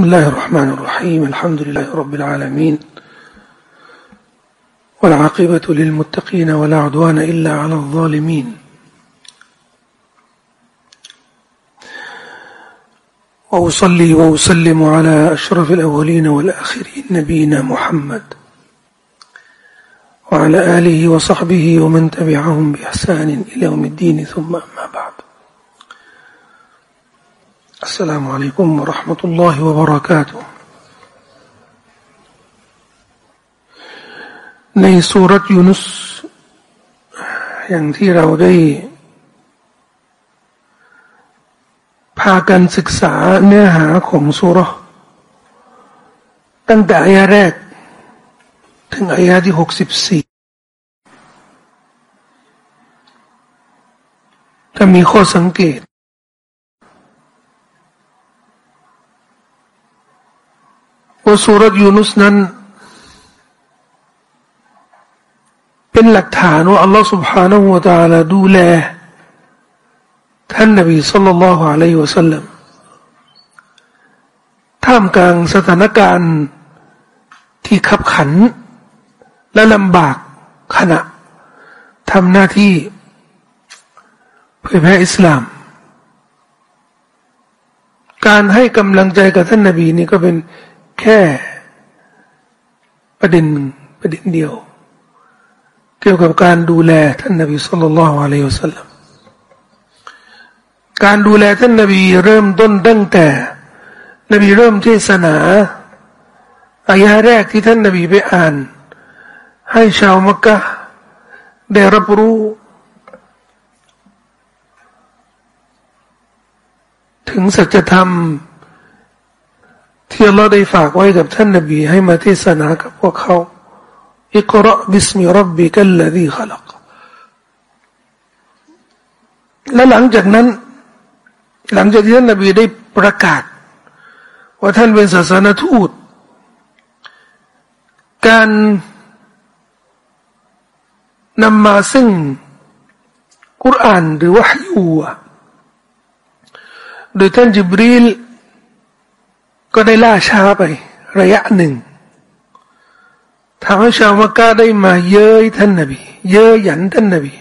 بسم الله الرحمن الرحيم. الحمد لله رب العالمين. والعاقبة للمتقين ولا عدوان إلا على الظالمين. وأصلي وأسلم على أشرف الأولين والآخرين نبينا محمد. وعلى آله وصحبه ومن تبعهم بإحسان إلى يوم الدين ثم أما بعد. السلام عليكم ورحمة الله وبركاته ในสุรยูนุสอย่างที่เราได้ พากันศึกษาเนื้อหาของสุรตั้งแต่อายะแรก ถึงอายะที่หกสิบสี่ถ้ามีข้อสังเกต ว่าสุรยูนุสนั้น เป็นหลักฐานว่าอัลลอฮฺ سبحانه และ تعالى ดูแลท่านนบีสุลต่านละฮ์อะลัยฮิวะสัลลัมท่ามกลางสถานการณ์ที่ขับขัน และลำบากขณะทำหน้าที่เผยแพร่อิสลาม การให้กำลังใจกับท่านนบีนี่ก็เป็น แค่ประเด็นประเด็นเดียว เกี่ยวกับการดูแลท่านนบีสุลต่านละฮ์อะลัยฮิวะสัลลัมการดูแลท่านนบีเริ่มต้นตั้งแต่ นบีเริ่มเทศนาอายะแรกที่ท่านนบีไปอ่าน ให้ชาวมักกะได้รับรู้ ถึงสัจธรรม ที่เราได้ฝากไว้กับท่านนบีให้มาเทศนากับพวกเขาอิกราบิสมิรับบิกัลลดีขลักและหลังจากนั้น หลังจากที่ท่านนบีได้ประกาศ ว่าท่านเป็นศาสนทูต การนำมาซึ่งกุรอานหรือวะฮยูโดยท่านจิบรีล ก็ได้ล่าช้าไประยะหนึ่งทำให้ชาวมักกะได้มาเย้ยท่านนบี เย้ยหยันท่านนบี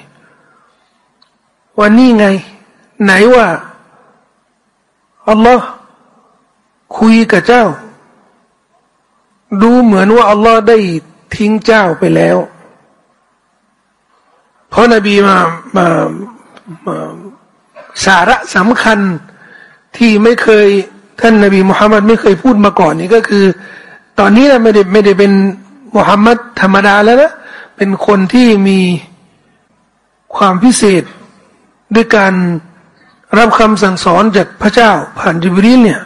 ว่านี่ไง ไหนว่าอัลลอฮ์คุยกับเจ้า ดูเหมือนว่าอัลลอฮ์ได้ทิ้งเจ้าไปแล้ว เพราะนบีมามามาสาระสำคัญที่ไม่เคย ท่านนบีมุฮัมมัดไม่เคยพูดมาก่อนนี่ก็คือ ตอนนี้นะไม่ได้ไม่ได้เป็นมุฮัมมัดธรรมดาแล้วนะเป็นคนที่มีความพิเศษด้วยการรับคำสั่งสอนจากพระเจ้า ผ่านจิบรีลเนี่ย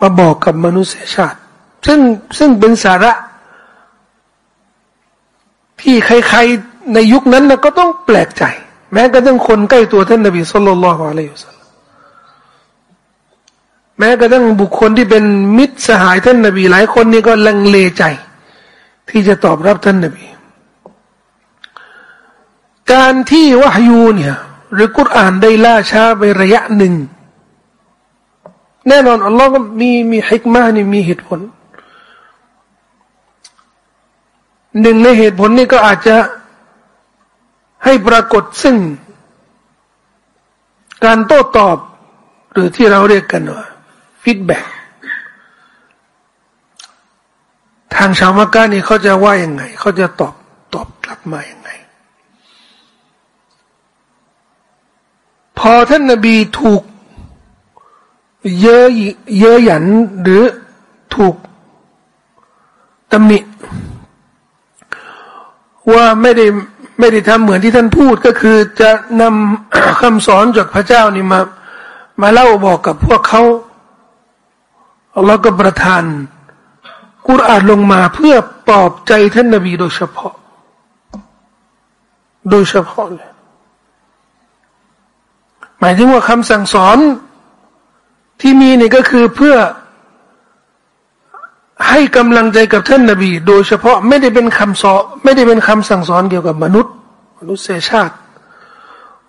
มาบอกกับมนุษยชาติ ซึ่งซึ่งเป็นสาระ ที่ใครๆในยุคนั้นนะก็ต้องแปลกใจ แม้กระทั่งคนใกล้ตัวท่านนบีสุลต่านละฮ์อะลัยฮิสลาม แม้กระทั่งบุคคลที่เป็นมิตรสหายท่านนบีหลายคนนี่ก็ลังเลใจ ที่จะตอบรับท่านนบี การที่วะฮยูเนี่ยหรือกุรอานได้ล่าช้าไประยะหนึ่ง แน่นอนอัลลอฮ์ก็มีมีฮิกมานี่มีเหตุผลหนึ่งในเหตุผลนี่ก็อาจจะให้ปรากฏซึ่ง การโต้ตอบหรือที่เราเรียกกันว่า ฟีดแบ็กทางชาวมักกะนี่เขาจะว่ายังไงเขาจะตอบตอบกลับมาอย่างไง พอท่านนบีถูก เยอะเยอะหยันหรือถูกตำหนิว่าไม่ได้ไม่ได้ทำเหมือนที่ท่านพูดก็คือจะนำคำสอนจากพระเจ้านี่มา มาเล่าบอกกับพวกเขา เราก็ประทานกุรอานลงมาเพื่อปลอบใจท่านนบีโดยเฉพาะ โดยเฉพาะเลยหมายถึงว่าคำสั่งสอนที่มีนี่ก็คือเพื่อให้กำลังใจกับท่านนบี โดยเฉพาะไม่ได้เป็นคำสอนไม่ได้เป็นคำสั่งสอนเกี่ยวกับมนุษย์ มนุษยชาติ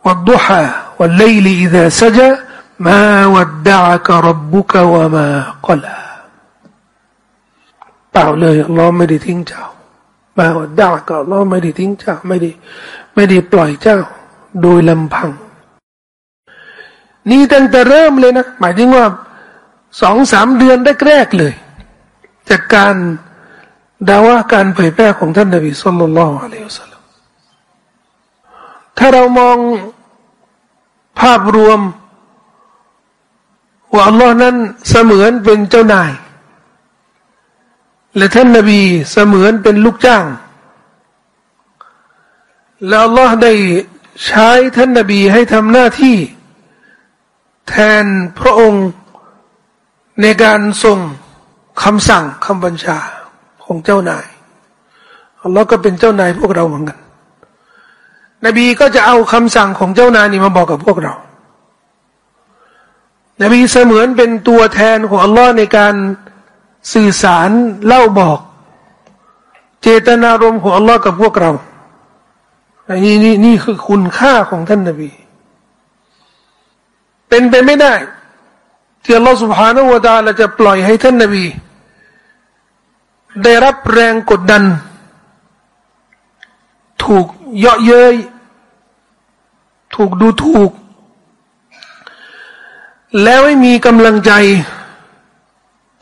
วัดดุฮะวัลเลลีอิดะซะจ มาวัดดะกะรับบุกวะมากลาเปล่าเลยอัลลอฮ์ไม่ได้ทิ้งเจ้ามาว่าด่าก็อัลลอฮ์ไม่ได้ทิ้งเจ้าไม่ได้ไม่ได้ปล่อยเจ้า โดยลำพัง นี่ตั้งแต่เริ่มเลยนะ หมายถึงว่าสองสามเดือนแรกๆเลย จากการดาว่าการเผยแพร่ของท่านนบีสุลต่านละอะลัยฮุสลามถ้าเรามองภาพรวม ว่าอัลลอฮ์นั้นเสมือนเป็นเจ้านาย และท่านนบีเสมือนเป็นลูกจ้าง แล้วอัลลอฮ์ได้ใช้ท่านนบีให้ทำหน้าที่ แทนพระองค์ในการส่งคำสั่งคำบัญชาของเจ้านายอัลลอฮ์ก็เป็นเจ้านายพวกเราเหมือนกัน นบีก็จะเอาคำสั่งของเจ้านายนี่มาบอกกับพวกเรา นบีเสมือนเป็นตัวแทนของอัลลอฮ์ในการสื่อสารเล่าบอก เจตนารมณ์ของอัลลอฮ์กับพวกเราอันนี้นี่นี่คือคุณค่าของท่านนบี เป็นไปไม่ได้ที่อัลลอฮฺ سبحانه และ تعالى จะปล่อยให้ท่านนบี ได้รับแรงกดดัน ถูกเยาะเย้ยถูกดูถูก แล้วไม่มีกำลังใจ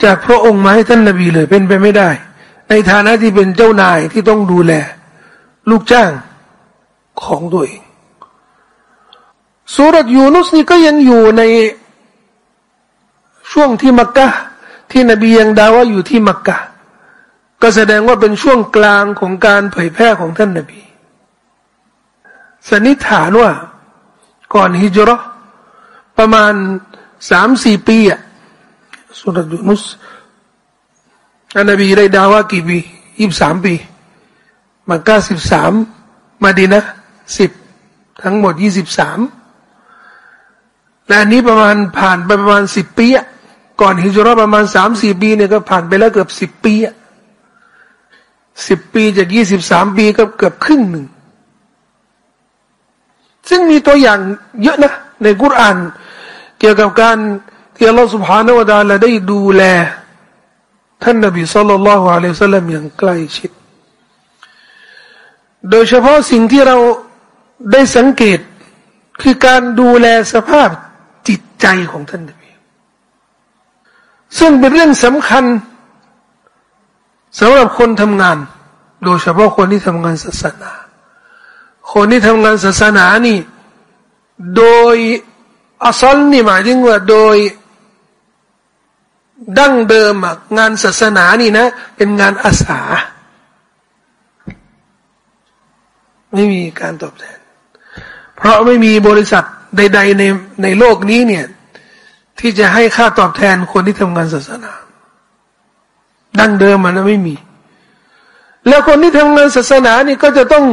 จากพระองค์มาให้ท่านนบีเลยเป็นไปไม่ได้ ในฐานะที่เป็นเจ้านายที่ต้องดูแล ลูกจ้างของตัวเองสุรยูนุสนี่ก็ยังอยู่ในช่วงที่มักกะที่นบียังดาว่าอยู่ที่มักกะก็แสดงว่าเป็นช่วงกลางของการเผยแพร่ของท่านนบีสันนิษฐานว่า ก่อนฮิจรัประมาณ สามสี่ปีอะสุรยูนุสอันนบีได้ดาว่ากี่ปียี่สิบสามปีมักกะสิบสามมาดีนะสิบทั้งหมดยี่สิบสามและอันนี้ประมาณผ่านไปประมาณสิบปีอะก่อนฮิจรัประมาณสามสี่ปีเนี่ยก็ผ่านไปแล้วเกือบสิบปีอะสิบปีจากยี่สิบสามปีก็เกือบครึ่งหนึ่งซึ่งมีตัวอย่างเยอะนะในกุรอาน เกี่ยวกับการที่อัลลอฮฺสุบฮานาวะดาลได้ดูแล ท่านนบีสัลลัลลอฮ์อะลัยฮิสลามอย่างใกล้ชิด โดยเฉพาะสิ่งที่เราได้สังเกตคือการดูแลสภาพจิตใจของท่านนบีซึ่งเป็นเรื่องสำคัญสำหรับคนทำงาน โดยเฉพาะคนที่ทำงานศาสนา คนที่ทำงานศาสนานี่ โดย อัลนี่หมายถึงว่าโดย ดั้งเดิมงานศาสนานี่นะ เป็นงานอาสา ไม่มีการตอบแทน เพราะไม่มีบริษัทใด ๆ ในในโลกนี้เนี่ย ที่จะให้ค่าตอบแทนคนที่ทำงานศาสนา ดั้งเดิมมันไม่มี แล้วคนที่ทำงานศาสนานี่ก็จะต้อง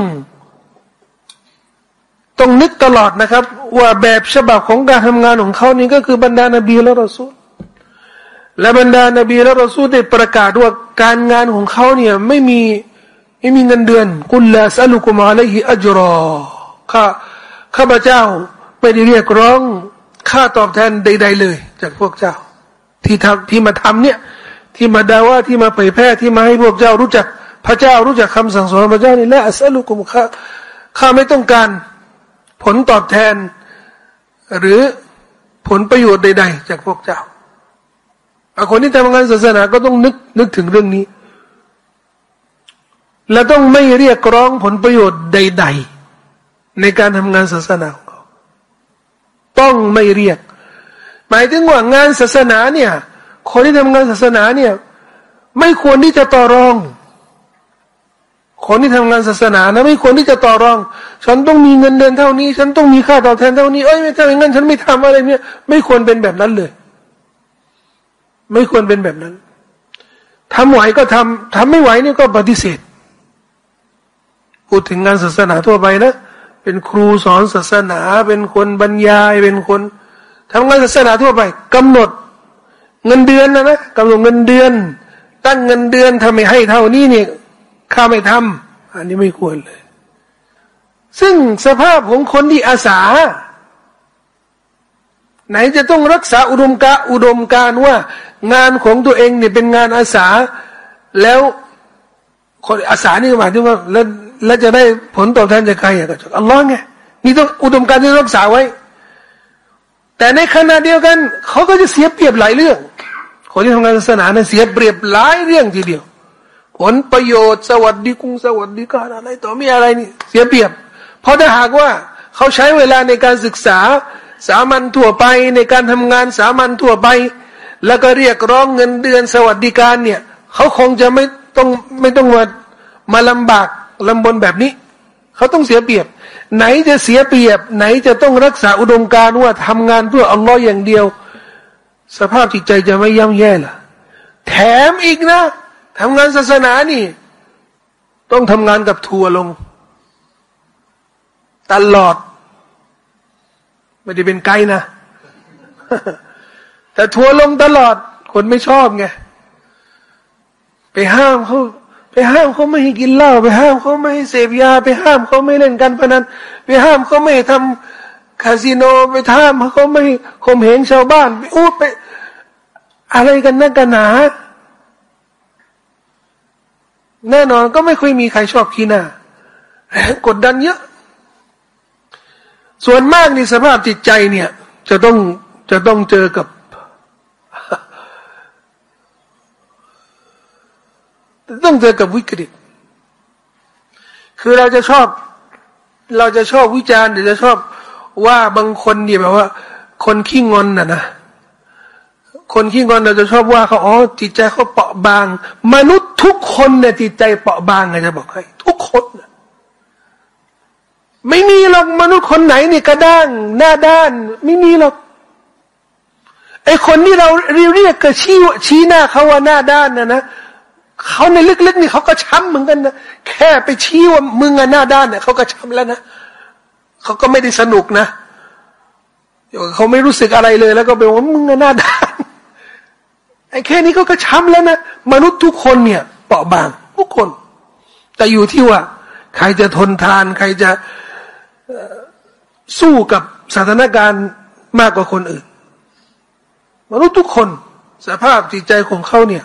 ต้องนึกตลอดนะครับ ว่าแบบฉบับของการทำงานของเขานี่ก็คือบรรดานบีและรอซูลและบรรดานบีและรอซูลได้ประกาศว่าการงานของเขาเนี่ยไม่มีไม่มีเงินเดือน กุลลาสัลุกุมาลฮิอัจรอข้าข้าพเจ้าไม่ได้เรียกร้องค่าตอบแทนใด ๆ เลย จากพวกเจ้า ที่ทำที่มาทำเนี่ย ที่มาดาว่าที่มาเผยแพร่ที่มาให้พวกเจ้ารู้จักพระเจ้ารู้จักคำสั่งสอนพระเจ้านี่และอัสลุกุมข้าข้าไม่ต้องการ ผลตอบแทน หรือผลประโยชน์ใด ๆ จากพวกเจ้าคนที่ทำงานศาสนาก็ต้องนึกนึกถึงเรื่องนี้ และต้องไม่เรียกร้องผลประโยชน์ใด ๆ ในการทำงานศาสนาต้องไม่เรียก หมายถึงว่างานศาสนาเนี่ยคนที่ทำงานศาสนาเนี่ย ไม่ควรที่จะต่อรอง คนที่ทำงานศาสนานะไม่ควรที่จะต่อรอง ฉันต้องมีเงินเดือนเท่านี้ ฉันต้องมีค่าตอบแทนเท่านี้เอ้ยไม่ถ้าอย่างนั้นฉันไม่ทำอะไรเนี่ย ไม่ควรเป็นแบบนั้นเลย ไม่ควรเป็นแบบนั้นทำไหวก็ทำทำไม่ไหวนี่ก็ปฏิเสธพูดถึงงานศาสนาทั่วไปนะเป็นครูสอนศาสนา เป็นคนบรรยาย เป็นคนทำงานศาสนาทั่วไปกำหนด เงินเดือนนะนะกำหนดเงินเดือน ตั้งเงินเดือนทำไมให้เท่านี้เนี่ย ข้าไม่ทำอันนี้ไม่ควรเลย ซึ่งสภาพของคนที่อาสา ไหนจะต้องรักษาอุดมกาอุดมการว่า งานของตัวเองเนี่ยเป็นงานอาสา แล้วคนอาสานี่หมายถึงว่าแล้วแล้วจะได้ผลตอบแทนจากใครอะก็จากอัลลอฮ์ไงนี่ต้องอุดมการที่รักษาไว้ แต่ในขณะเดียวกัน เขาก็จะเสียเปรียบหลายเรื่องคนที่ทำงานศาสนาเนี่ยเสียเปรียบหลายเรื่องทีเดียว ผลประโยชน์สวัสดิกุงสวัสดิการอะไรต่อมีอะไรนี่ เสียเปรียบ เพราะถ้าหากว่าเขาใช้เวลาในการศึกษาสามัญทั่วไปในการทำงานสามัญทั่วไป แล้วก็เรียกร้องเงินเดือนสวัสดิการเนี่ยเขาคงจะไม่ต้องไม่ต้องมามาลำบากลำบนแบบนี้ เขาต้องเสียเปรียบ ไหนจะเสียเปรียบ ไหนจะต้องรักษาอุดมการว่าทำงานเพื่ออัลลอฮ์อย่างเดียว สภาพจิตใจจะไม่ย่ำแย่ล่ะ แถมอีกนะ ทำงานศาสนานี่ ต้องทำงานกับทัวลง ตลอด ไม่ได้เป็นไกด์นะ แต่ทัวลงตลอด คนไม่ชอบไง ไปห้ามเขาไปห้ามเขาไม่ให้กินเหล้าไปห้ามเขาไม่ให้เสพยา ไปห้ามเขาไม่เล่นการพนันไปห้ามเขาไม่ทำคาสิโนไปห้ามเขาไม่ข่มเหงชาวบ้านไปอู้ไป อะไรกันนักกันหนา แน่นอนก็ไม่ค่อยมีใครชอบขี้หน้ากดดันเยอะ ส่วนมากในสภาพจิตใจเนี่ย จะต้องจะต้องเจอกับ ต้องเจอกับวิกฤต คือเราจะชอบ เราจะชอบวิจารณ์หรือจะชอบว่าบางคนเนี่ยแบบว่า คนขี้งอนน่ะนะ คนขี้งอนเราจะชอบว่าเขาอ๋อจิตใจเขาเปราะบาง มนุษย์ทุกคนเนี่ยจิตใจเปราะบางไงจะบอกให้ทุกคนไม่มีหรอกมนุษย์คนไหนนี่กระด้างหน้าด้าน ไม่มีหรอกไอคนที่เราเรียกกระชี้ชี้หน้าเขาว่าหน้าด้านนะนะเขาในลึกๆนี่เขาก็ช้ำเหมือนกันนะแค่ไปชี้ว่ามึงอะหน้าด้านเนี่ยเขาก็ช้ำแล้วนะเขาก็ไม่ได้สนุกนะเขาไม่รู้สึกอะไรเลย แล้วก็เป็นว่ามึงอะหน้าด้าน ไอ้แค่นี้เขาก็ช้ำแล้วนะมนุษย์ทุกคนเนี่ยเปราะบางทุกคน แต่อยู่ที่ว่า ใครจะทนทาน ใครจะสู้กับสถานการณ์มากกว่าคนอื่น มนุษย์ทุกคนสภาพจิตใจของเขาเนี่ย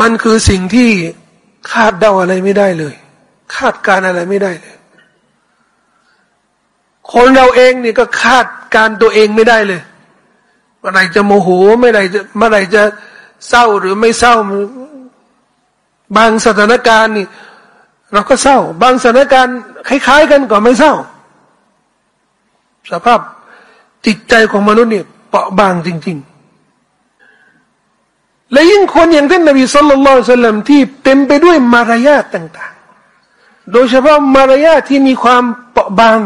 มันคือสิ่งที่คาดเดาอะไรไม่ได้เลย คาดการอะไรไม่ได้เลย คนเราเองเนี่ยก็คาดการตัวเองไม่ได้เลย เมื่อไหร่จะโมโหเมื่อไหร่จะเมื่อไหร่จะเศร้าหรือไม่เศร้า บางสถานการณ์นี่ เราก็เศร้า บางสถานการณ์คล้ายๆ กันก็ไม่เศร้า สภาพจิตใจของมนุษย์เนี่ยเปราะบางจริง ๆ และยิ่งคนอย่างท่านนบีสุลต่านสัลลัมที่เต็มไปด้วยมารยาทต่าง ๆ โดยเฉพาะมารยาทที่มีความเปราะบาง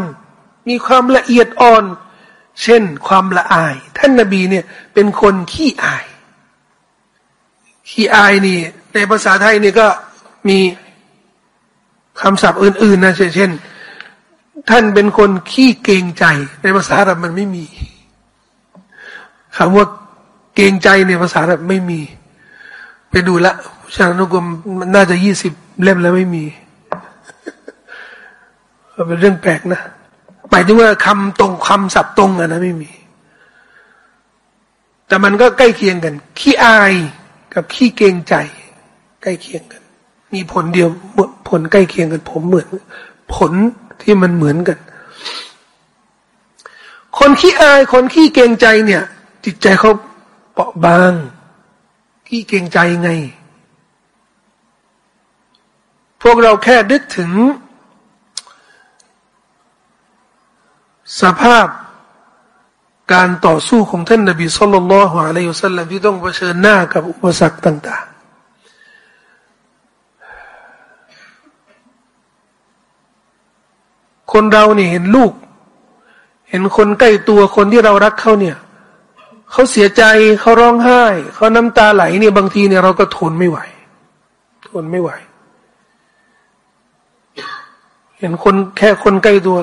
มีความละเอียดอ่อน เช่น ความละอาย ท่านนบีเนี่ย เป็นคนขี้อาย ขี้อายนี่ ในภาษาไทยนี่ก็มีคำศัพท์อื่น ๆ นะเช่น ท่านเป็นคนขี้เกรงใจ ในภาษาเรามันไม่มีคำว่าเกรงใจในภาษาแบบไม่มี ไปดูละชานุกรมน่าจะยี่สิบเล่มแล้วไม่มีเป็นเรื่องแปลกนะ มายถึงว่าคำตรงคำศัพท์ตรงอะนะไม่มี แต่มันก็ใกล้เคียงกัน ขี้อายกับขี้เกรงใจ ใกล้เคียงกัน มีผลเดียวผลใกล้เคียงกัน ผมเหมือน ผลที่มันเหมือนกัน คนขี้อายคนขี้เกรงใจเนี่ย จิตใจเขาเปราะบาง ขี้เกรงใจไง พวกเราแค่นึกถึง สภาพการต่อสู้ของท่านนบีสุลต่านละฮ์อะลัยฮุสัลลัมที่ต้องเผชิญหน้ากับอุปสรรคต่าง ๆ คนเราเนี่ยเห็นลูก เห็นคนใกล้ตัวคนที่เรารักเขาเนี่ยเขาเสียใจเขาร้องไห้เขาน้ำตาไหลเนี่ยบางทีเนี่ยเราก็ทนไม่ไหว ทนไม่ไหว เห็นคนแค่คนใกล้ตัว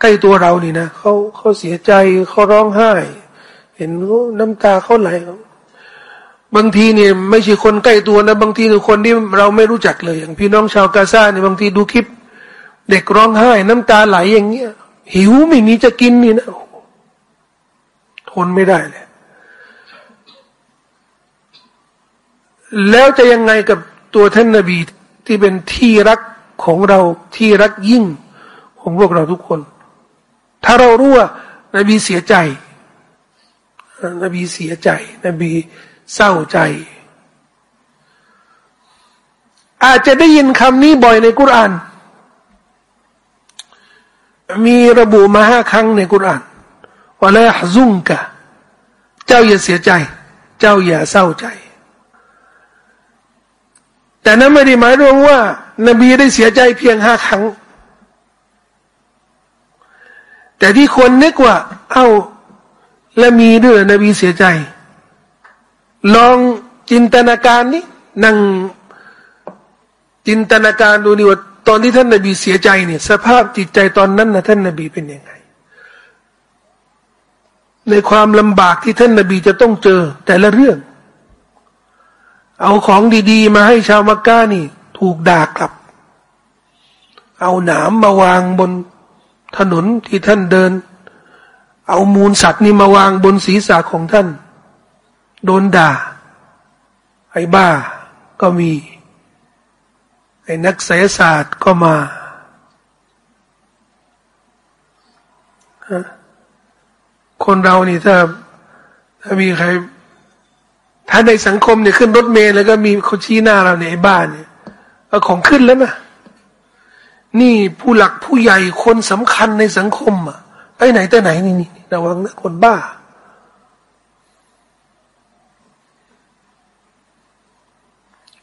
ใกล้ตัวเรานี่นะเขาเขาเสียใจเขาร้องไห้ เห็นน้ำตาเขาไหลบางทีเนี่ยไม่ใช่คนใกล้ตัวนะ บางทีคือคนที่เราไม่รู้จักเลย อย่างพี่น้องชาวกาซาเนี่ยบางทีดูคลิป เด็กร้องไห้ น้ำตาไหลอย่างเงี้ย หิวไม่มีจะกินนี่นะทนไม่ได้เลยแล้วจะยังไงกับตัวท่านนบีที่เป็นที่รักของเราที่รักยิ่งของพวกเราทุกคน ถ้าเรารู้ว่านบีเสียใจ นบีเสียใจ นบีเศร้าใจ อาจจะได้ยินคำนี้บ่อยในกุราน มีระบุมาห้าครั้งในกุรานว่าละฮซุงกะ เจ้าอย่าเสียใจ เจ้าอย่าเศร้าใจ แต่นั้นไม่ได้หมายรวมว่า นบีได้เสียใจเพียงห้าครั้ง แต่ที่คนนึกว่า เอา้าและมีด้วยนบีเสียใจ ลองจินตนาการนี้นั่งจินตนาการดูนี่ว่าตอนที่ท่านนบีเสียใจเนี่ย สภาพจิตใจตอนนั้นนะท่านนบีเป็นยังไง ในความลำบากที่ท่านนบีจะต้องเจอแต่ละเรื่อง เอาของดีๆ มาให้ชาวมักกะนี่ ถูกด่ากลับ เอาหนามมาวางบน ถนนที่ท่านเดิน เอามูลสัตว์นี่มาวางบนศีรษะของท่าน โดนด่า ไอ้บ้าก็มี ไอ้นักไสยศาสตร์ก็มาคนเรานี่ถ้าถ้ามีใคร ถ้าในสังคมเนี่ยขึ้นรถเมล์แล้วก็มีคนชี้หน้าเราเนี่ยไอ้บ้านเนี่ยเอาของขึ้นแล้วนะ นี่ผู้หลักผู้ใหญ่คนสำคัญในสังคมอะไปไหนแต่ไหนนี่นี่ระวังนะคนบ้า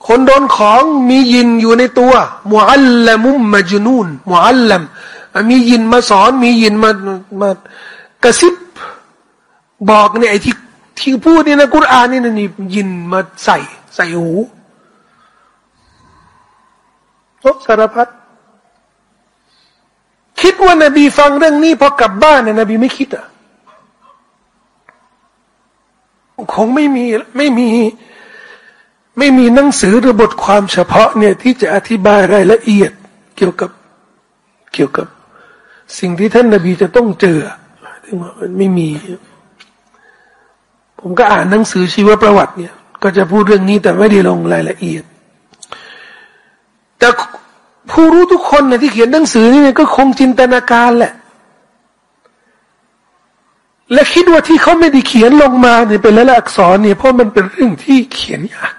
คนโดนของมียินอยู่ในตัวมุอัลลมุมมาจนูนมุอัลลัมมียินมาสอน มียินมามากระซิบบอกเนี่ยไอ้ที่ที่พูดนี่นะกุรอานนี่นะนี่ยินมาใส่ ใส่หูโอ้สารพัด คิดว่านบีฟังเรื่องนี้พอกลับบ้านเนี่ยนบีไม่คิดอะคงไม่มีไม่มีไม่มีหนังสือหรือบทความเฉพาะเนี่ยที่จะอธิบายรายละเอียด เกี่ยวกับเกี่ยวกับ สิ่งที่ท่านนบีจะต้องเจอที่ว่ามันไม่มี ผมก็อ่านหนังสือชีวประวัติเนี่ย ก็จะพูดเรื่องนี้แต่ไม่ได้ลงรายละเอียด แต่ ผู้รู้ทุกคนนะที่เขียนหนังสือนี่ก็คงจินตนาการแหละ และคิดว่าที่เขาไม่ได้เขียนลงมาเนี่ยเป็นละอักษรเนี่ยเพราะมันเป็นเรื่องที่เขียนยาก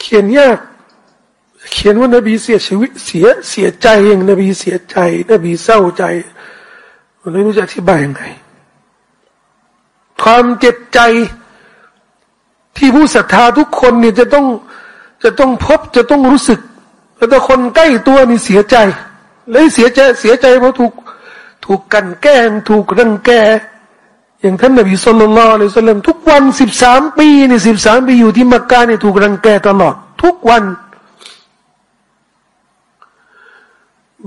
เขียนยากเขียนว่านบีเสียชีวิตเสียเสียใจเองนบีเสียใจ นบีเศร้าใจมันไม่รู้จะอธิบายยังไง ความเจ็บใจที่ผู้ศรัทธาทุกคนเนี่ยจะต้องจะต้องพบจะต้องรู้สึก แต่คนใกล้ตัวนี่เสียใจ เลยเสียใจเสียใจเพราะถูกถูกกันแกล้งถูกรังแก อย่างท่านนบีสุลต่านเลยสลัมทุกวันสิบสามปีนี่สิบสามปีอยู่ที่มักกะนี่ถูกรังแกตลอด ทุกวัน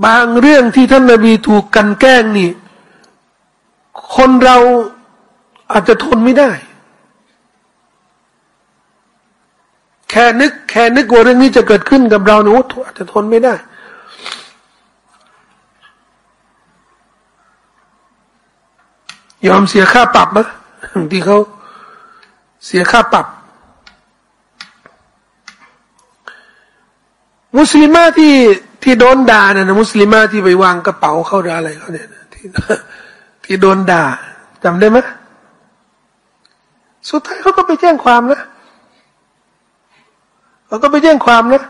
บางเรื่องที่ท่านนบีถูกกันแกล้งนี่ คนเราอาจจะทนไม่ได้ แค่นึก แค่นึกว่าเรื่องนี้จะเกิดขึ้นกับเราเนี่ยโอ้อาจจะทนไม่ได้ ยอมเสียค่าปรับไหมที่เขาเสียค่าปรับ มุสลิมาที่ที่โดนด่านะนะมุสลิมาที่ไปวางกระเป๋าเข้าอะไรเขาเนี่ยที่ที่โดนด่าจำได้ไหมสุดท้ายเขาก็ไปแจ้งความนะ เขาก็ไปแจ้งความนะ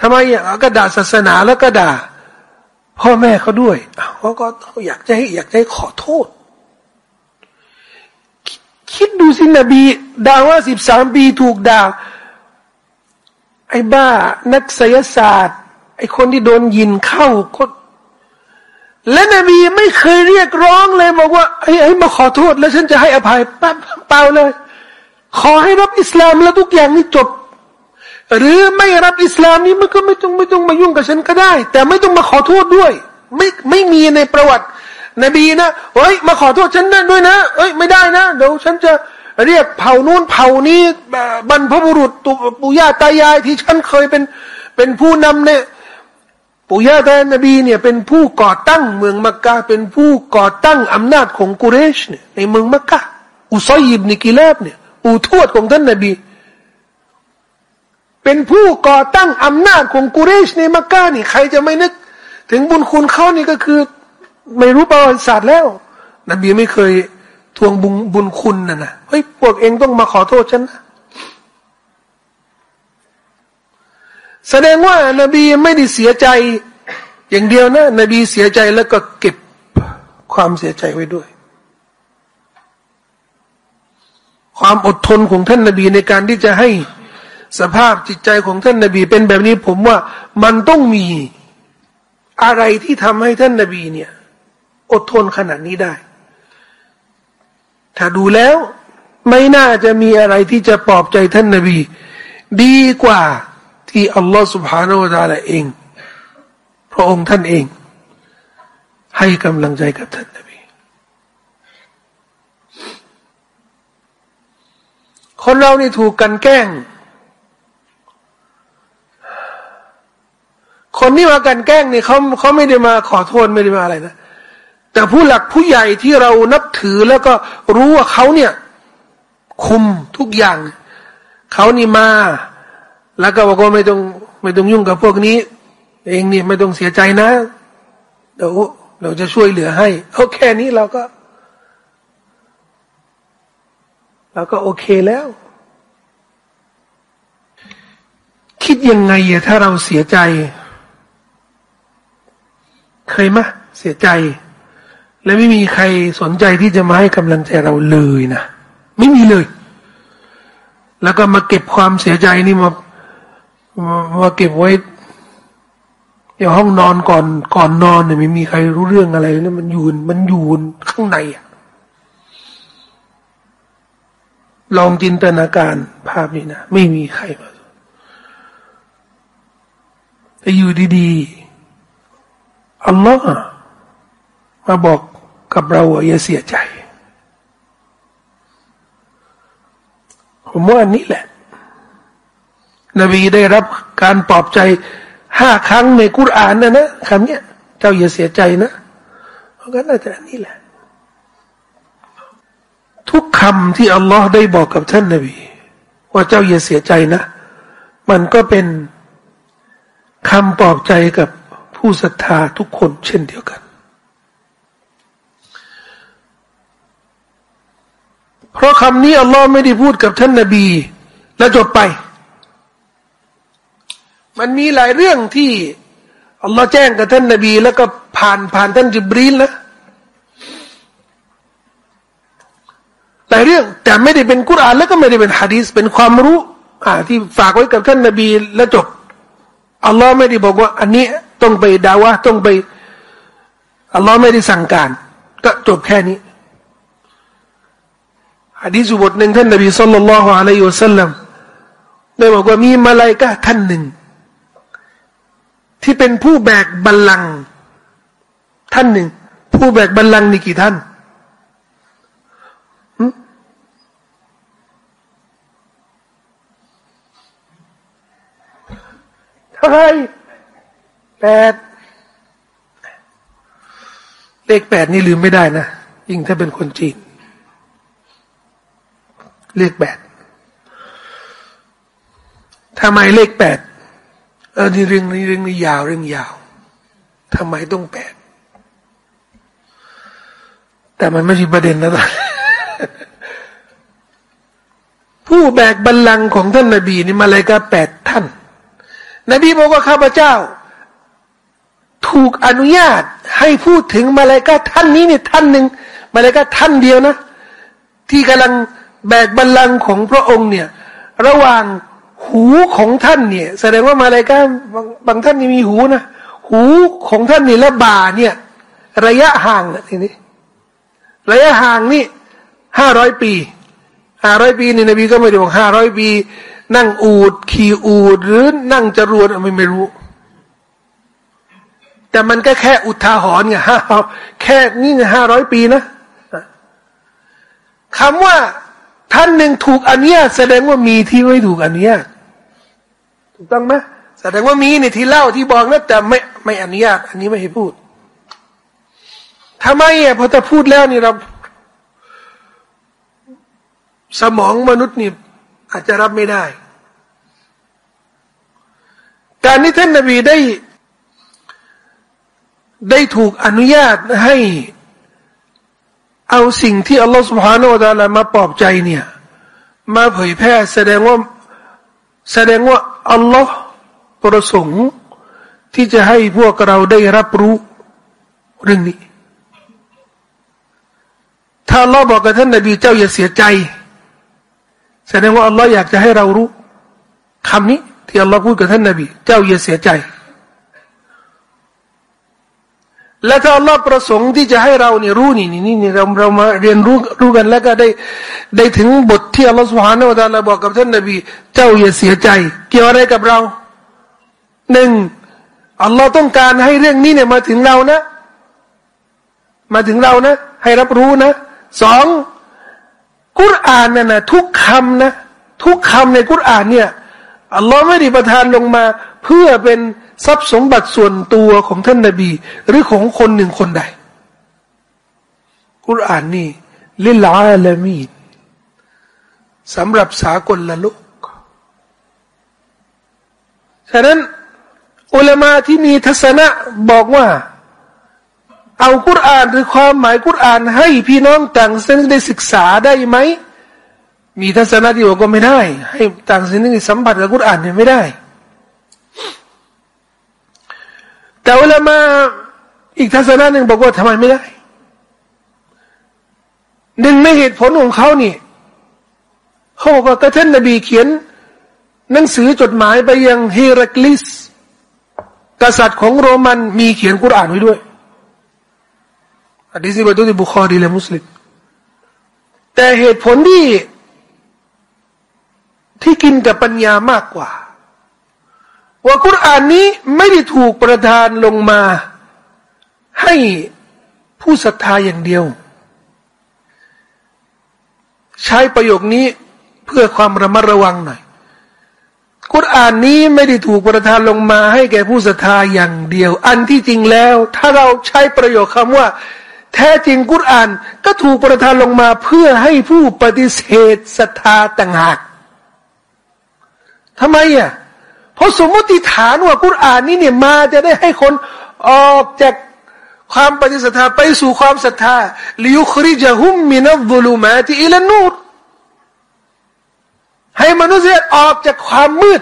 ทำไมอะก็ด่าศาสนาแล้วก็ด่า พ่อแม่เขาด้วยเขาก็อยากจะให้อยากจะให้ขอโทษ คิดดูสินบีด่าว่าสิบสามปีถูกด่า ไอ้บ้า นักไสยศาสตร์ ไอ้คนที่โดนยินเข้าคนและนบีไม่เคยเรียกร้องเลยบอกว่าไอ้ไอ้มาขอโทษ แล้วฉันจะให้อภัยปั๊บเปล่าเลย ขอให้รับอิสลามแล้วทุกอย่างนี่จบ หรือไม่รับอิสลามนี้มันก็ไม่ต้องไม่ต้องมายุ่งกับฉันก็ได้ แต่ไม่ต้องมาขอโทษด้วย ไม่ไม่มีในประวัติ นบีนะเฮ้ยมาขอโทษฉันด้วยนะเอ้ยไม่ได้นะเดี๋ยวฉันจะเรียกเผ่านู้นเผ่านี้บรรพบุรุษตุปู่ย่าตายายที่ฉันเคยเป็นเป็นผู้นำเนี่ยปู่ย่าตานบีเนี่ยเป็นผู้ก่อตั้งเมืองมักกะเป็นผู้ก่อตั้งอำนาจของกุเรชเนี่ยในเมืองมักกะอุซัยยิบนิกิลาบเนี่ยปู่ทวดของท่านนบี เป็นผู้ก่อตั้งอำนาจของกุเรชในมักกะนี่ใครจะไม่นึก ถึงบุญคุณเขานี่ก็คือ ไม่รู้ประวัติศาสตร์แล้ว นบีไม่เคยทวงบุญบุญคุณน่ะนะเฮ้ยพวกเองต้องมาขอโทษฉันนะแสดงว่านบีไม่ได้เสียใจ อย่างเดียวนะ นบีเสียใจแล้วก็เก็บความเสียใจไว้ด้วย ความอดทนของท่านนบีในการที่จะให้ สภาพจิตใจของท่านนบีเป็นแบบนี้ ผมว่ามันต้องมีอะไรที่ทำให้ท่านนบีเนี่ย อดทนขนาดนี้ได้ ถ้าดูแล้วไม่น่าจะมีอะไรที่จะปลอบใจท่านนบี ดีกว่าที่อัลลอฮฺ سبحانه และ تعالى เอง พระองค์ท่านเอง ให้กำลังใจกับท่านนบี คนเรานี่ถูกกันแกล้ง คนที่มากันแกล้งเนี่ยเขาเขาไม่ได้มาขอโทษไม่ได้มาอะไรนะแต่ผู้หลักผู้ใหญ่ที่เรานับถือแล้วก็รู้ว่าเขาเนี่ย คุมทุกอย่างเขานี่มา แล้วก็บอกว่าไม่ต้องไม่ต้องยุ่งกับพวกนี้ เองเนี่ยไม่ต้องเสียใจนะเดี๋ยวเราจะช่วยเหลือให้เอาแค่นี้เราก็เราก็โอเคแล้ว คิดยังไงอะถ้าเราเสียใจ เคยมะเสียใจ และไม่มีใครสนใจที่จะมาให้กำลังใจเราเลยนะไม่มีเลย แล้วก็มาเก็บความเสียใจนี่มามาเก็บไว้อย่าห้องนอนก่อนก่อนนอนเนี่ยไม่มีใครรู้เรื่องอะไรเนี่ยมันยู่มันยู่ข้างในอะลองจินตนาการภาพนี้นะไม่มีใครมาแต่อยู่ดีๆ อัลลอฮ์มาบอกกับเราว่าอย่าเสียใจ ผมว่าอันนี้แหละ นบีได้รับการปลอบใจห้าครั้งในกุรานนะนะคำเนี้ย เจ้าอย่าเสียใจนะเพราะงั้นอาจารย์นี่แหละ ทุกคำที่อัลลอฮ์ได้บอกกับท่านนบี ว่าเจ้าอย่าเสียใจนะ มันก็เป็นคำปลอบใจกับ ผู้ศรัทธาทุกคนเช่นเดียวกัน เพราะคำนี้อัลลอฮ์ไม่ได้พูดกับท่านนบี แล้วจบไป มันมีหลายเรื่องที่อัลลอฮ์แจ้งกับท่านนบี แล้วก็ผ่านผ่านท่านจิบรีนนะหลายเรื่องแต่ไม่ได้เป็นกุรอานแล้วก็ไม่ได้เป็นฮะดีษเป็นความรู้ อ่า ที่ฝากไว้กับท่านนบีแล้วจบอัลลอฮ์ไม่ได้บอกว่า อันนี้ ต้องไปดาวะต้องไปอัลลอฮ์ไม่ได้สั่งการ ก็จบแค่นี้ฮะดีษบทหนึ่งท่านนบีสุลต่านละฮ์อะลัยฮิวสัลลัมได้บอกว่ามีมาลายกะท่านหนึ่ง ที่เป็นผู้แบกบัลลังก์ท่านหนึ่ง ผู้แบกบัลลังก์นี่กี่ท่านเท่าไร แปดเลขแปดนี่ลืมไม่ได้นะยิ่งถ้าเป็นคนจีน เลขแปดทำไมเลขแปดเออนี่เรื่องนี้เรื่องนี้ยาวเรื่องยาวทำไมต้องแปดแต่มันไม่ใช่ประเด็นนะตอนผู้แบกบัลลังก์ของท่านนาบีนี่มาเลยก็แปดท่าน นบีบอกว่าข้าพเจ้า ถูกอนุญาตให้พูดถึงมาเลยก็ท่านนี้เนี่ยท่านหนึ่งมาเลยก็ท่านเดียวนะ ที่กำลังแบกบัลลังก์ของพระองค์เนี่ย ระหว่างหูของท่านเนี่ย แสดงว่ามาอะไรกันบางบางท่านนี่มีหูนะหูของท่านนี่และบ่าเนี่ย ระยะห่างนะทีนี้ ระยะห่างนี่ห้าร้อยปีห้าร้อยปีนี่นบีก็ไม่ได้บอกห้าร้อยปี นั่งอูดขี่อูดหรือนั่งจรวดไม่ไม่รู้ แต่มันก็แค่อุทาหรณ์ไงฮะแค่นี่ห้าร้อยปีนะคำว่าท่านหนึ่งถูกอนุญาตแสดงว่ามีที่ไม่ถูกอนุญาตถูกต้องไหมแสดงว่ามีในที่เล่าที่บอกนะแต่ไม่ไม่อนุญาตอันนี้ไม่ให้พูดทำไมอะพอจะพูดแล้วนี่เรา สมองมนุษย์นี่อาจจะรับไม่ได้ การที่ท่านนบีได้ ได้ถูกอนุญาตให้เอาสิ่งที่อัลลอฮฺสุบฮานาอัลลอฮมาปลอบใจเนี่ย มาเผยแพร่แสดงว่าแสดงว่าอัลลอฮ์ประสงค์ที่จะให้พวกเราได้รับรู้เรื่องนี้ ถ้าอัลลอฮ์บอกกับท่านนบีเจ้าอย่าเสียใจ แสดงว่าอัลลอฮ์อยากจะให้เรารู้คำนี้ ที่อัลลอฮ์พูดกับท่านนบี เจ้าอย่าเสียใจ และถ้าอัลลอฮ์ประสงค์ที่จะให้เราเนี่ยรู้นี่นี่นี่เราเรามาเรียนรู้รู้กันแล้วก็ได้ได้ถึงบทที่อัลลอฮ์สุบฮานาอัลลอฮ์บอกกับท่านนบีเจ้าอย่าเสียใจ เกี่ยวอะไรกับเราหนึ่งอัลลอฮ์ต้องการให้เรื่องนี้เนี่ยมาถึงเรานะ มาถึงเรานะ ให้รับรู้นะสองกุรอานน่ะนะทุกคำนะ ทุกคำในกุรอานเนี่ยอัลลอฮ์ไม่ได้ประทานลงมา เพื่อเป็น ทรัพย์สมบัติส่วนตัวของท่านนาบี หรือของคนหนึ่งคนใด กุรอานนี่ลิลอาลามีสำหรับสากลละโลกฉะนั้นอุลามาที่มีทัศนะบอกว่า เอากุรอานหรือความหมายกุรอาน ให้พี่น้องต่างศาสนาได้ศึกษาได้ไหมมีทัศนะที่บอกว่าไม่ได้ ให้ต่างศาสนาสัมผัสกับกุรอานเนี่ยไม่ได้ แต่อุลามาอีกทัศนะหนึ่งบอกว่าทำไมไม่ได้หนึ่งในเหตุผลของเขานี่เขาบอกว่าก็ท่านนบีเขียน หนังสือจดหมายไปยังเฮรัคลิส กษัตริย์ของโรมันมีเขียนกุรอานไว้ด้วยอันนี้สิบตุที่บุคอรีและมุสลิมแต่เหตุผลที่ที่กินกับปัญญามากกว่า ว่ากุรอานนี้ไม่ได้ถูกประทานลงมา ให้ผู้ศรัทธาอย่างเดียว ใช้ประโยคนี้เพื่อความระมัดระวังหน่อยกุรอานนี้ไม่ได้ถูกประทานลงมาให้แก่ผู้ศรัทธาอย่างเดียว อันที่จริงแล้ว ถ้าเราใช้ประโยคคำว่า แท้จริงกุรอานก็ถูกประทานลงมาเพื่อให้ผู้ปฏิเสธศรัทธาต่างหากทำไมอะ เพราะสมมติฐานว่ากุรอานนี้เนี่ยมาจะได้ให้คนออกจากความปฏิสัทธาไปสู่ความศรัทธาลิยุคริจฮุมมินัลลุลูมาติอิลนูรให้มนุษย์ออกจากความมืด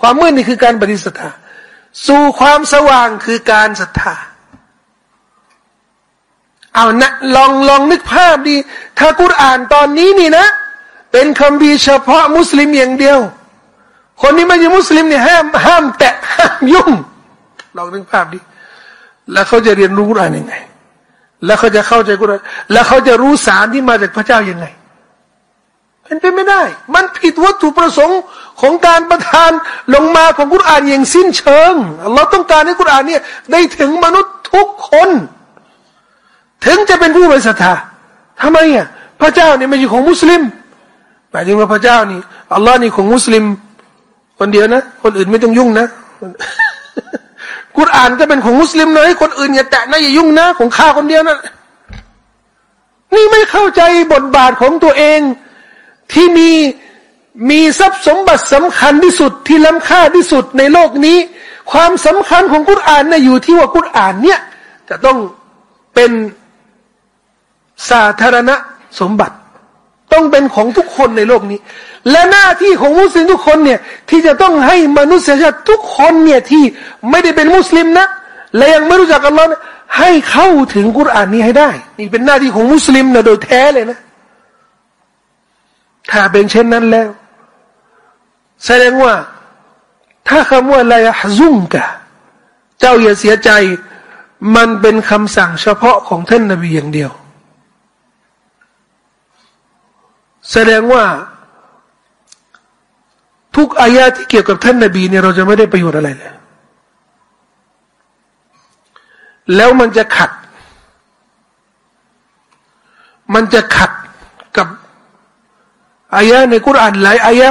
ความมืดนี่คือการปฏิสัทธาสู่ความสว่างคือการศรัทธาเอานะลองลองนึกภาพดี ถ้ากุรอานตอนนี้นี่นะ เป็นคำบีเฉพาะมุสลิมอย่างเดียว คนที่ไม่ใช่มุสลิมเนี่ยห้ามห้ามแตะห้ามยุ่งลองนึกภาพดีแล้วเขาจะเรียนรู้กุรอานยังไง แล้วเขาจะเข้าใจกุรอานแล้วเขาจะรู้สารที่มาจากพระเจ้ายังไงเป็นไปไม่ได้ มันผิดวัตถุประสงค์ของการประทานลงมาของกุรอานอย่างสิ้นเชิง เราต้องการให้กุรอานเนี่ยได้ถึงมนุษย์ทุกคน ถึงจะเป็นผู้บริสุทธิ์ทำไมอะพระเจ้าเนี่ยไม่ใช่ของมุสลิมหมายถึงว่าพระเจ้านี่อัลลอฮ์นี่ของมุสลิม คนเดียวนะ คนอื่นไม่ต้องยุ่งนะกุรอานก็เป็นของมุสลิมนะให้คนอื่นอย่าแตะนะอย่ายุ่งนะ ของข้าคนเดียวนะนี่ไม่เข้าใจบทบาทของตัวเอง ที่มีมีทรัพย์สมบัติสำคัญที่สุดที่ล้ำค่าที่สุดในโลกนี้ ความสำคัญของกุรอานนะ่ะอยู่ที่ว่ากุรอานเนี่ย จะต้องเป็นสาธารณะสมบัติ ต้องเป็นของทุกคนในโลกนี้ และหน้าที่ของมุสลิมทุกคนเนี่ยที่จะต้องให้มนุษยชาติทุกคนเนี่ยที่ไม่ได้เป็นมุสลิมนะและยังไม่รู้จักอัลลอฮ์ให้เข้าถึงกุรอานนี้ให้ได้ นี่เป็นหน้าที่ของมุสลิมนะโดยแท้เลยนะ ถ้าเป็นเช่นนั้นแล้ว แสดงว่า ถ้าคำว่าลายฮซุงกะเจ้าอย่าเสียใจ มันเป็นคำสั่งเฉพาะของท่านนบีอย่างเดียว แสดงว่า ทุกอายาที่เกี่ยวกับท่านนบีเนี่ยเราจะไม่ได้ประโยชน์อะไรเลย แล้วมันจะขัด มันจะขัดกับอายะในกุรานหลายอายะ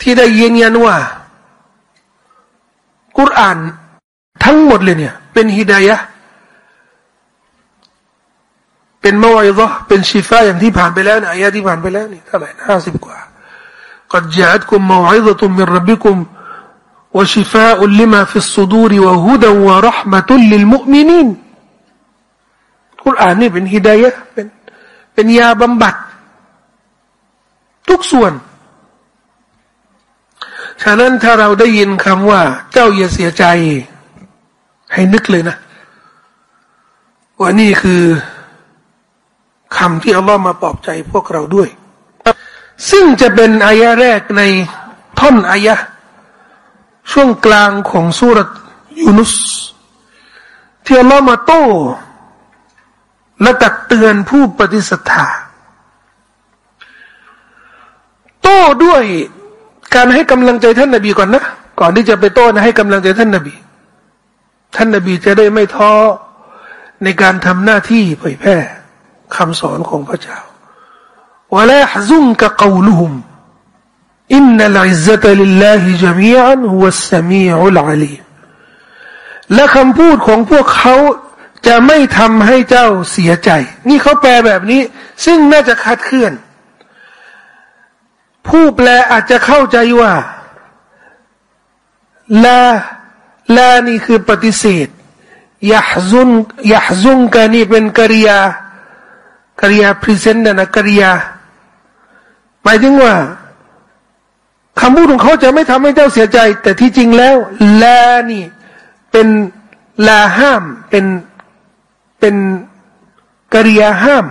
ที่ได้ยืนยันว่ากุรานทั้งหมดเลยเนี่ย เป็นฮิดายะเป็นมวัยซะเป็นชีฟ้าอย่างที่ผ่านไปแล้วนะอายะที่ผ่านไปแล้วนี่เท่าไหร่ห้าสิบกว่า قد جاءتكم موعظة من ربكم وشفاء لما في الصدور وهدى ورحمة للمؤمنين กุรอานนี่เป็นฮิดายะเป็นเป็นยาบำบัดทุกส่วน ฉะนั้นถ้าเราได้ยินคำว่า เจ้าอย่าเสียใจ ให้นึกเลยนะว่านี่คือคำที่อัลลอฮ์มาปลอบใจพวกเราด้วย ซึ่งจะเป็นอายะแรกในท่อนอายะช่วงกลางของสุรยูนุสที่อัลลอฮ์มาโต้และตักเตือนผู้ปฏิสัทธาโต้ด้วยการให้กำลังใจท่านนบีก่อนนะ ก่อนที่จะไปโต้นะให้กำลังใจท่านนบี ท่านนบีจะได้ไม่ท้อในการทำหน้าที่เผยแพร่คำสอนของพระเจ้า วะลาฮซุนกะกาวลุฮุมอินนัลอิซตลิลลาฮิจามีอันฮุวัสสมีอุลอาลีและคำพูดของพวกเขาจะไม่ทำให้เจ้าเสียใจ นี่เขาแปลแบบนี้ ซึ่งน่าจะคาดเคลื่อน ผู้แปลอาจจะเข้าใจว่าลาลานี่คือปฏิเสธยาซุนยาซุนกันนี่เป็นกริยากริยาพรีเซนต์นะกริยา หมายถึงว่าคำพูดของเขาจะไม่ทำให้เจ้าเสียใจ แต่ที่จริงแล้วลานี่เป็นลาห้ามเป็นเป็นกริยาห้าม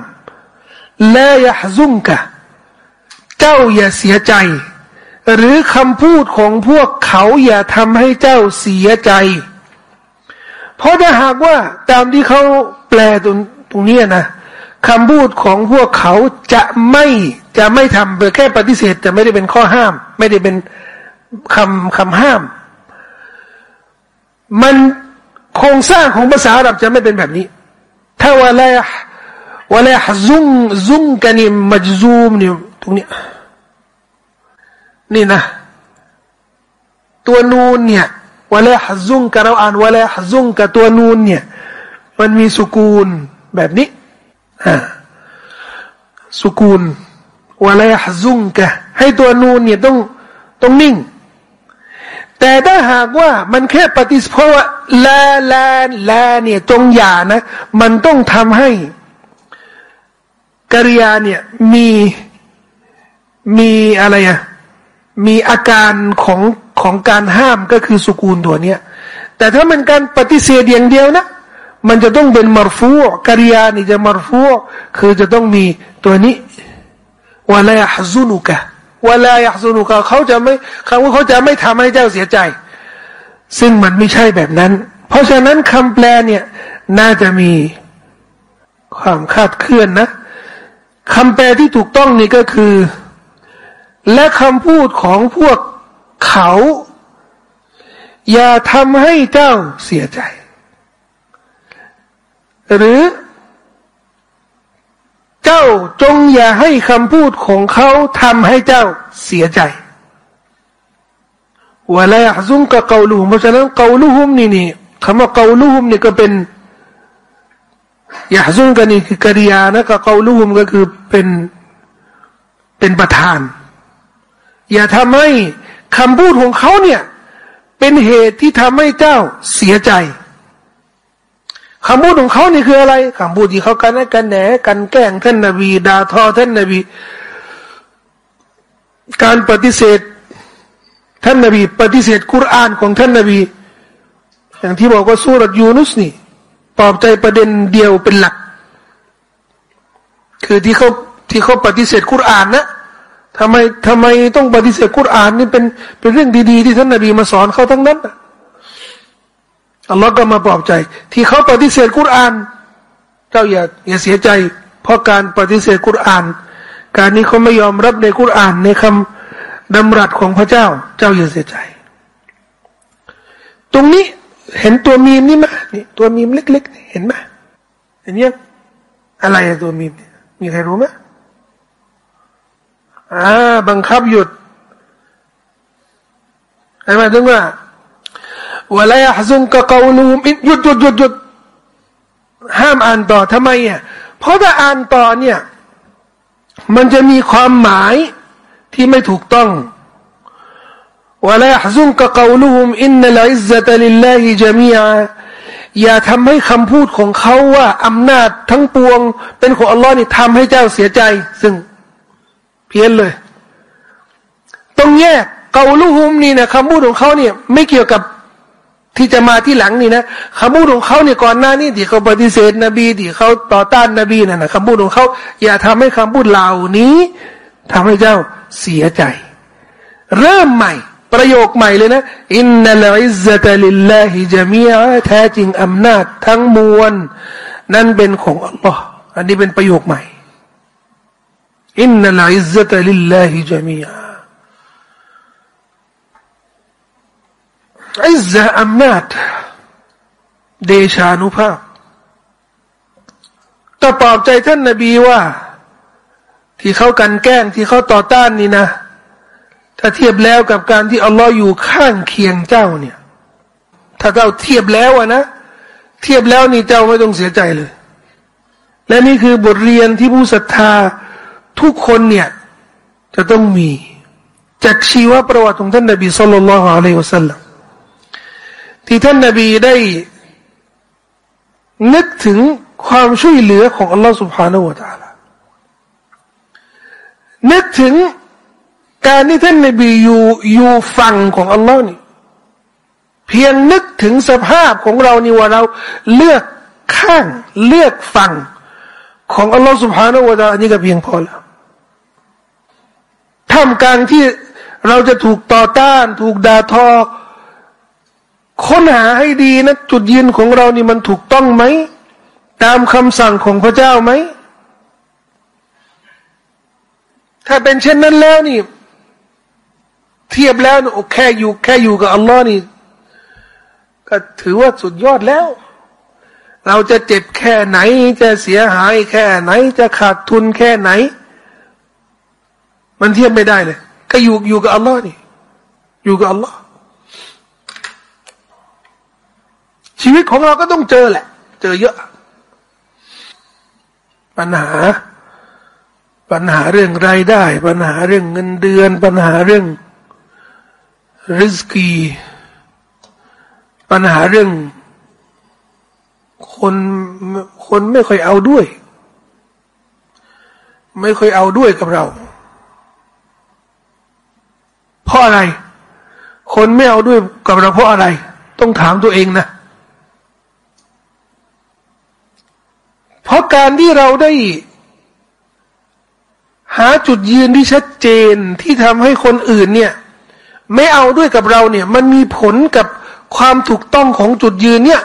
ลายะซุงกะเจ้าอย่าเสียใจ หรือคำพูดของพวกเขาอย่าทำให้เจ้าเสียใจ เพราะถ้าหากว่าตามที่เขาแปลตรงตรงนี้นะคำพูดของพวกเขาจะไม่ จะไม่ทำเแค่ปฏิเสธ จะไม่ได้เป็นข้อห้าม ไม่ได้เป็นคำคำห้าม มันโครงสร้างของภาษาอาหรับจะไม่เป็นแบบนี้ ถ้าวะลาวะลาซุงซุงกันนี่มัจซูมนี่ตรงนี้นี่นะ ตัวนูนเนี่ยวะลาฮซุงกับเราอ่านวะลาฮซุงกับตัวนูนเนี่ย มันมีสุกูลแบบนี้อ่าสุกูล วะลาฮซุงกะให้ตัวนูนเนี่ยต้องต้องนิ่ง แต่ถ้าหากว่ามันแค่ปฏิสเพราะว่าลาลาลาเนี่ยจงอย่านะ มันต้องทำให้กริยาเนี่ยมีมีอะไรอะมีอาการของของการห้ามก็คือสุกูลตัวเนี้ยแต่ถ้ามันการปฏิเสธอย่างเดียวนะ มันจะต้องเป็นมารฟูกริยานี่จะมารฟูคือจะต้องมีตัวนี้ วะลายฮซุนุกะวะลายฮซุนุกะเขาจะไม่เขาเขาจะไม่ทำให้เจ้าเสียใจ ซึ่งมันไม่ใช่แบบนั้น เพราะฉะนั้นคำแปลเนี่ยน่าจะมีความคาดเคลื่อนนะคำแปลที่ถูกต้องนี่ก็คือ และคำพูดของพวกเขา อย่าทำให้เจ้าเสียใจ หรือ เจ้าจงอย่าให้คำพูดของเขาทำให้เจ้าเสียใจวะลายซุมกับเกาลูฮุมเพราะฉะนั้นเกาลูฮุมนี่นี่คำว่าเกาลูฮุมนี่ก็เป็นยาซุนกันนี่คือกริยานะกับเกาลูฮุมก็คือเป็นเป็นประธาน อย่าทำให้คำพูดของเขาเนี่ย เป็นเหตุที่ทำให้เจ้าเสียใจ คำพูดของเขานี่คืออะไรคำพูดที่เขากันกันแหนกันแกล้งท่านนบีด่าทอท่านนบี การปฏิเสธ ท่านนบี ปฏิเสธคุรานของท่านนบี อย่างที่บอกว่าสุรยูนุสนี่ปอบใจประเด็นเดียวเป็นหลัก คือที่เขาที่เขาปฏิเสธคุรานนะทำไมทำไมต้องปฏิเสธคุรานนี่เป็นเป็นเรื่องดีๆ ที่ท่านนบีมาสอนเขาทั้งนั้น อัลลอฮ์ก็มาปลอบใจ ที่เขาปฏิเสธคุราน เจ้าอย่าอย่าเสียใจ เพราะการปฏิเสธคุราน การนี้เขาไม่ยอมรับในคุรานในคำดำรัสของพระเจ้า เจ้าอย่าเสียใจ ตรงนี้เห็นตัวมีมนี่ไหมนี่ตัวมีมเล็กๆเห็นไหมเห็นยังอะไรตัวมีมมีใครรู้ไหมอ่าบังคับหยุดไอ้หมายถึงว่า วะลายซุนกะกาลูมหยุดหยุดหยุดหยุดห้ามอ่านต่อทำไมอะเพราะถ้าอ่านต่อเนี่ย มันจะมีความหมายที่ไม่ถูกต้องวะลายซุนกะกาลูมอินนัลอิซซะตลิลลาฮิจามีอาอย่าทำให้คำพูดของเขาว่าอำนาจทั้งปวง เป็นของอัลลอฮ์นี่ทำให้เจ้าเสียใจ ซึ่ง เพี้ยนเลยต้องแยกเกาลูฮุมนี่นะคำพูดของเขาเนี่ย ไม่เกี่ยวกับ ที่จะมาที่หลังนี่นะคำพูดของเขาเนี่ยก่อนหน้านี้ที่เขาปฏิเสธนบีที่เขาต่อต้านนบีนั่นนะคำพูดของเขาอย่าทำให้คำพูดเหล่านี้ทำให้เจ้าเสียใจ เริ่มใหม่ ประโยคใหม่เลยนะإن العزة لله جميعا แท้จริงอำนาจทั้งมวล นั้นเป็นของอัลลอฮ์อันนี้เป็นประโยคใหม่إن العزة لله جميعا عزة อำนาจ เดชานุภาพก็ปลอบใจท่านนบีว่า ที่เขากันแกล้งที่เขาต่อต้านนี่นะ ถ้าเทียบแล้วกับการที่อัลลอฮ์อยู่ข้างเคียงเจ้าเนี่ย ถ้าเจ้าเทียบแล้วอะนะเทียบแล้วนี่เจ้าไม่ต้องเสียใจเลย และนี่คือบทเรียนที่ผู้ศรัทธาทุกคนเนี่ย จะต้องมี จากชีวประวัติของท่านนบีสุลต่านละฮ์อะลัยฮิวสัลลัม ที่ท่านนาบีได้ นึกถึงความช่วยเหลือของอัลลอฮฺสุบฮานาวะตาลานึกถึงการที่ท่านนาบีอยู่อยู่ฝั่งของอัลลอฮ์นี่ เพียงนึกถึงสภาพของเรานี่ว่าเราเลือกข้างเลือกฝั่งของอัลลอฮ์สุบฮานาวะตาลานี่ก็เพียงพอแล้วท่ามกลางที่เราจะถูกต่อต้าน ถูกด่าทอ ค้นหาให้ดีนะจุดยืนของเรานี่มันถูกต้องไหม ตามคำสั่งของพระเจ้าไหม ถ้าเป็นเช่นนั้นแล้วนี่ เทียบแล้วโอแค่อยู่แค่อยู่กับอัลลอฮ์นี่ ก็ถือว่าสุดยอดแล้ว เราจะเจ็บแค่ไหน จะเสียหายแค่ไหน จะขาดทุนแค่ไหน มันเทียบไม่ได้เลย ก็อยู่อยู่กับอัลลอฮ์นี่ อยู่กับอัลลอฮ์ ชีวิตของเราก็ต้องเจอแหละ เจอเยอะ ปัญหา ปัญหาเรื่องรายได้ ปัญหาเรื่องเงินเดือน ปัญหาเรื่องริสกี ปัญหาเรื่อง คนคนไม่ค่อยเอาด้วย ไม่ค่อยเอาด้วยกับเรา เพราะอะไร คนไม่เอาด้วยกับเราเพราะอะไร ต้องถามตัวเองนะ เพราะการที่เราได้ หาจุดยืนที่ชัดเจนที่ทำให้คนอื่นเนี่ย ไม่เอาด้วยกับเราเนี่ย มันมีผลกับความถูกต้องของจุดยืนเนี่ย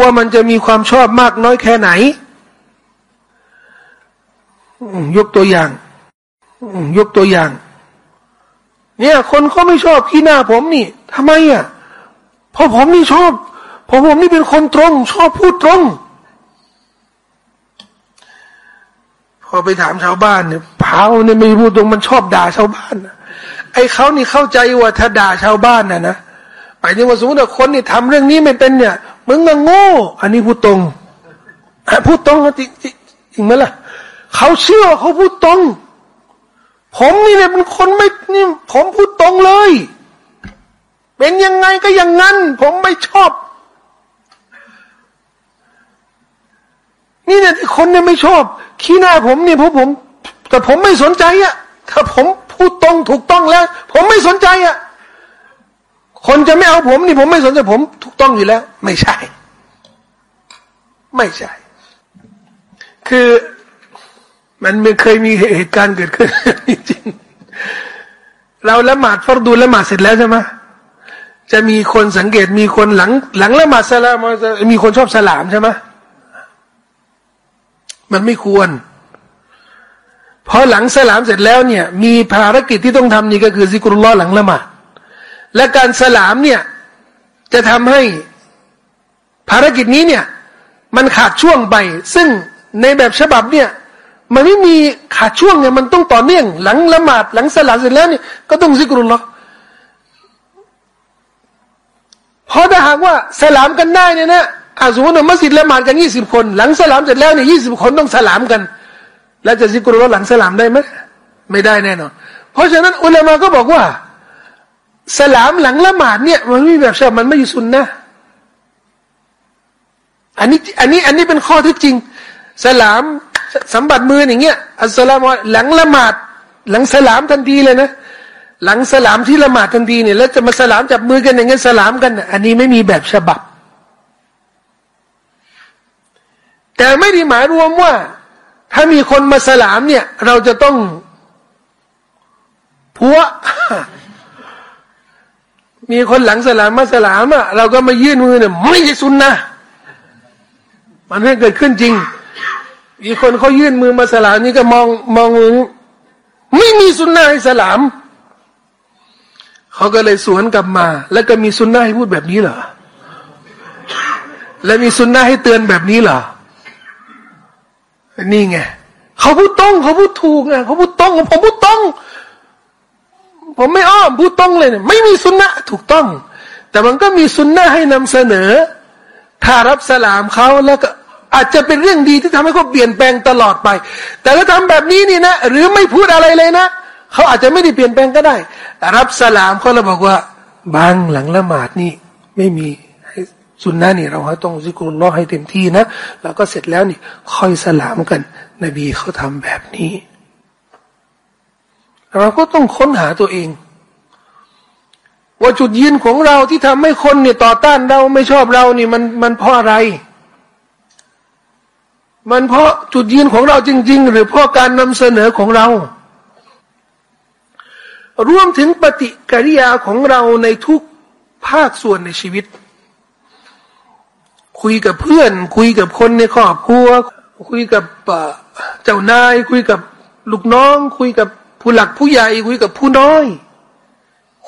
ว่ามันจะมีความชอบมากน้อยแค่ไหน ยกตัวอย่าง ยกตัวอย่าง เนี่ย คนเขาไม่ชอบขี้หน้าผมนี่ทำไมอะเพราะผมนี่ชอบเพราะผมนี่เป็นคนตรง ชอบพูดตรง พอไปถามชาวบ้านเนี่ยเผาเนี่ยไม่พูดตรงมันชอบด่าชาวบ้านไอ้เขานี่เข้าใจว่าถ้าด่าชาวบ้านน่ะนะไปถึงว่าสมมติว่าคนนี่ทำเรื่องนี้ไม่เป็นเนี่ยมึงก็โง่ อันนี้พูดตรงพูดตรงจริงจริงไหมล่ะเขาเชื่อเขาพูดตรง ผมนี่เนี่ยเป็นคนไม่นี่ผมพูดตรงเลย เป็นยังไงก็อย่างนั้น ผมไม่ชอบ นี่เนี่ยที่คนเนี่ยไม่ชอบ ขี้หน้าผมเนี่ยเพราะผม แต่ผมไม่สนใจอะถ้าผมพูดตรงถูกต้องแล้ว ผมไม่สนใจอะคนจะไม่เอาผมนี่ผมไม่สนใจผม ถูกต้องอยู่แล้ว ไม่ใช่ ไม่ใช่ คือมันไม่เคยมีเหตุการณ์เกิดขึ้นจริงเราละหมาดฟรดูละหมาดเสร็จแล้วใช่ไหมจะมีคนสังเกตมีคนหลัง หลังละหมาดสลามมีคนชอบสลามใช่ไหม มันไม่ควรพอหลังสลามเสร็จแล้วเนี่ย มีภารกิจที่ต้องทำนี่ก็คือซิกรุลลอหลังละหมาดและการสลามเนี่ยจะทำให้ภารกิจนี้เนี่ย มันขาดช่วงไป ซึ่งในแบบฉบับเนี่ย มันไม่มีขาดช่วงเนี่ยมันต้องต่อเนื่อง หลังละหมาด หลังสลามเสร็จแล้วเนี่ยก็ต้องซิกรุลลอฮ์พอถ้าหากว่าสลามกันได้เนี่ยนะ อาสมมติว่ามัสยิดละหมาดกันยี่สิบคน หลังสลามเสร็จแล้วเนี่ยยี่สิบคนต้องสลามกัน แล้วจะซิกรุลหลังสลามได้ไหมไม่ได้แน่นอนเพราะฉะนั้นอุลามะก็บอกว่า สลามหลังละหมาดเนี่ย มันไม่แบบชอบมันไม่อยู่สุนนะอันนี้อันนี้อันนี้เป็นข้อที่จริง สลามสัมบัติมืออย่างเงี้ยอัสลามหลังละหมาด หลังสลามทันทีเลยนะหลังสลามที่ละหมาดทันทีเนี่ยแล้วจะมาสลามจับมือกันอย่างเงี้ยสลามกัน อันนี้ไม่มีแบบฉบับ แต่ไม่ได้หมายรวมว่า ถ้ามีคนมาสลามเนี่ย เราจะต้องพัวมีคนหลังสลามมาสลามอะเราก็มายื่นมือเนี่ยไม่ใช่ซุนนะมันไม่เกิดขึ้นจริง มีคนเขายื่นมือมาสลามนี่ก็มองมองมือไม่มีสุนนะให้สลามเขาก็เลยสวนกลับมา แล้วก็มีสุนนะให้พูดแบบนี้เหรอและมีสุนนะให้เตือนแบบนี้เหรอ นี่ไงเขาพูดตรงเขาพูดถูกไงเขาพูดตรงผมพูดตรงผมไม่อ้อมพูดตรงเลยเนี่ยไม่มีสุนนะถูกต้อง แต่มันก็มีสุนนะให้นำเสนอ ถ้ารับสลามเขาแล้วก็อาจจะเป็นเรื่องดีที่ทำให้เขาเปลี่ยนแปลงตลอดไป แต่ถ้าทำแบบนี้นี่นะ หรือไม่พูดอะไรเลยนะเขาอาจจะไม่ได้เปลี่ยนแปลงก็ได้ รับสลามเขาเราบอกว่า บางหลังละหมาดนี่ ไม่มี สุนนะนี่เราต้องซิกุลลอให้เต็มที่นะ แล้วก็เสร็จแล้วนี่ค่อยสลามกัน นบีเขาทำแบบนี้ เราก็ต้องค้นหาตัวเอง ว่าจุดยืนของเราที่ทำให้คนเนี่ยต่อต้านเราไม่ชอบเรานี่มันมันเพราะอะไร มันเพราะจุดยืนของเราจริง ๆ หรือเพราะการนำเสนอของเรารวมถึงปฏิกิริยาของเราในทุกภาคส่วนในชีวิต คุยกับเพื่อน คุยกับคนในครอบครัว คุยกับเจ้านาย คุยกับลูกน้อง คุยกับผู้หลักผู้ใหญ่ คุยกับผู้น้อย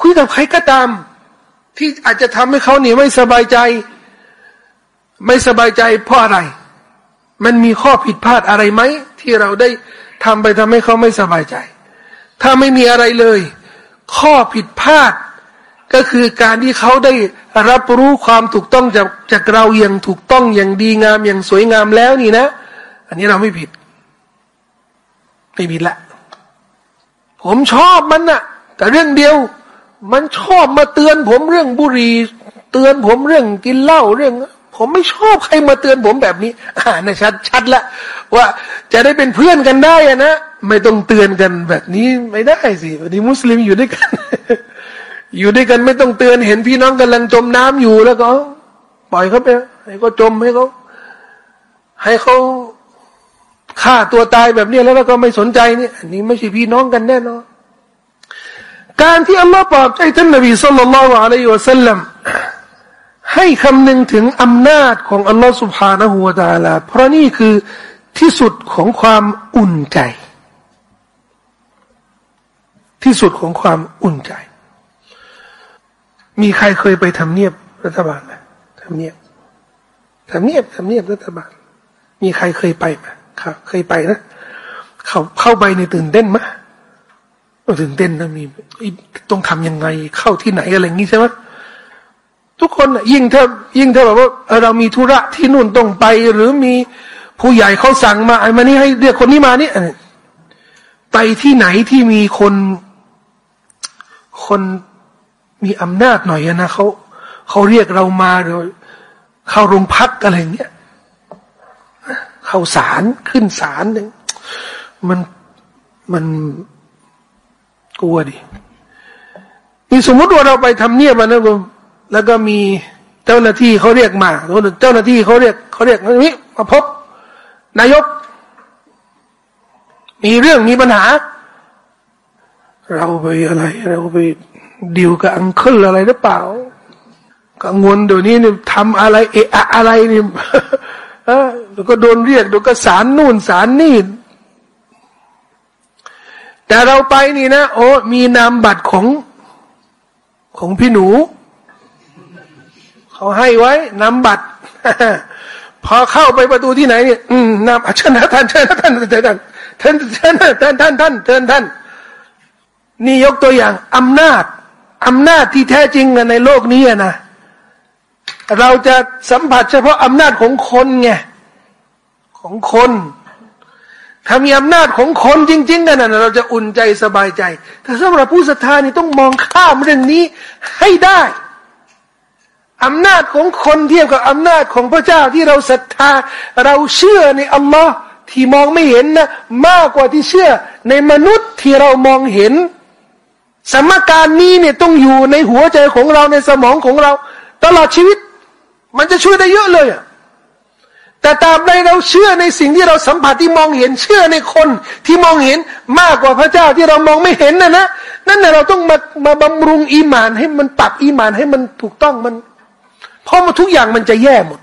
คุยกับใครก็ตาม ที่อาจจะทำให้เขาเนี่ยไม่สบายใจ ไม่สบายใจเพราะอะไร มันมีข้อผิดพลาดอะไรไหม ที่เราได้ทำไปทำให้เขาไม่สบายใจ ถ้าไม่มีอะไรเลย ข้อผิดพลาด ก็คือการที่เขาได้รับรู้ความถูกต้องจากจากเราอย่างถูกต้องอย่างดีงามอย่างสวยงามแล้วนี่นะ อันนี้เราไม่ผิด ไม่ผิดละ ผมชอบมันน่ะ แต่เรื่องเดียว มันชอบมาเตือนผมเรื่องบุหรี่เตือนผมเรื่องกินเหล้าเรื่อง ผมไม่ชอบใครมาเตือนผมแบบนี้อ่านะชัดชัดละว่าจะได้เป็นเพื่อนกันได้อะนะไม่ต้องเตือนกันแบบนี้ไม่ได้สิวันนี้มุสลิมอยู่ด้วยกัน อยู่ด้วยกันไม่ต้องเตือนเห็นพี่น้องกำลังจมน้ำอยู่แล้วก็ ปล่อยเขาไปให้ก็จมให้เขาให้เขาฆ่าตัวตายแบบนี้แล้วเราก็ไม่สนใจนี่อันนี้ไม่ใช่พี่น้องกันแน่นอนการที่อัลลอฮ์ปลอบใจท่านนบีสุลต่านละอะลัยฮุสัลลัมให้คำนึงถึงอำนาจของอัลลอฮ์สุบฮานะฮูวาตาลาเพราะนี่คือที่สุดของความอุ่นใจ ที่สุดของความอุ่นใจ มีใครเคยไปทำเนียบรัฐบาลไหมทำเนียบทำเนียบทำเนียบรัฐบาล มีใครเคยไปไหมครับ เคยไปนะ เขาเข้าไปในตื่นเต้นไหมตื่นเต้นนะมีต้องทำยังไงเข้าที่ไหนอะไรอย่างนี้ใช่ไหมทุกคนยิ่งถ้ายิ่งถ้าแบบว่าเรามีธุระที่นู่นต้องไป หรือมีผู้ใหญ่เขาสั่งมาไอ้มานี่ให้เรียกคนนี้มานี่ไปที่ไหนที่มีคนคน มีอำนาจหน่อยนะเขาเขาเรียกเรามาโดยเข้าโรงพักอะไรเงี้ยเข้าศาลขึ้นศาลเนี่ยมันมันกลัวดิมีสมมติว่าเราไปทำเนียบมานะแล้วก็มีเจ้าหน้าที่เขาเรียกมาเจ้าหน้าที่เขาเรียกเขาเรียกนี้มาพบ นายก มีเรื่องมีปัญหา เราไปอะไร เราไป ดิวกับอังเคิลอะไรหรือเปล่ากังวลเดี๋ยวนี้เนี่ยทำอะไรเอะอะไรนี่เออแล้วก็โดนเรียกเดี๋ยวก็สารนู่นสารนี่แต่เราไปนี่นะโอ้มีนามบัตรของของพี่หนูเขาให้ไว้นามบัตรพอเข้าไปประตูที่ไหนเนี่ย อืมนามเชิญท่านเชิญท่านเชิญท่านท่านเชิญท่านท่านท่านเชิญท่านนี่ยกตัวอย่างอำนาจ อำนาจที่แท้จริงในโลกนี้นะเราจะสัมผัสเฉพาะอำนาจของคนไงของคน ถ้ามีอำนาจของคนจริง ๆ กันนะเราจะอุ่นใจสบายใจ แต่สำหรับผู้ศรัทธานี่ต้องมองข้ามเรื่องนี้ให้ได้อำนาจของคนเทียบกับอำนาจของพระเจ้าที่เราศรัทธา เราเชื่อในอัลลอฮ์ที่มองไม่เห็นนะมากกว่าที่เชื่อในมนุษย์ที่เรามองเห็น สมการนี้เนี่ยต้องอยู่ในหัวใจของเราในสมองของเรา ตลอดชีวิต มันจะช่วยได้เยอะเลยอะแต่ตามใดเราเชื่อในสิ่งที่เราสัมผัสที่มองเห็นเชื่อในคนที่มองเห็นมากกว่าพระเจ้าที่เรามองไม่เห็นนะนะนั่นแหละเราต้องมามาบำรุงอีมานให้มันปรับอีมานให้มันถูกต้องมัน เพราะมันทุกอย่างมันจะแย่หมด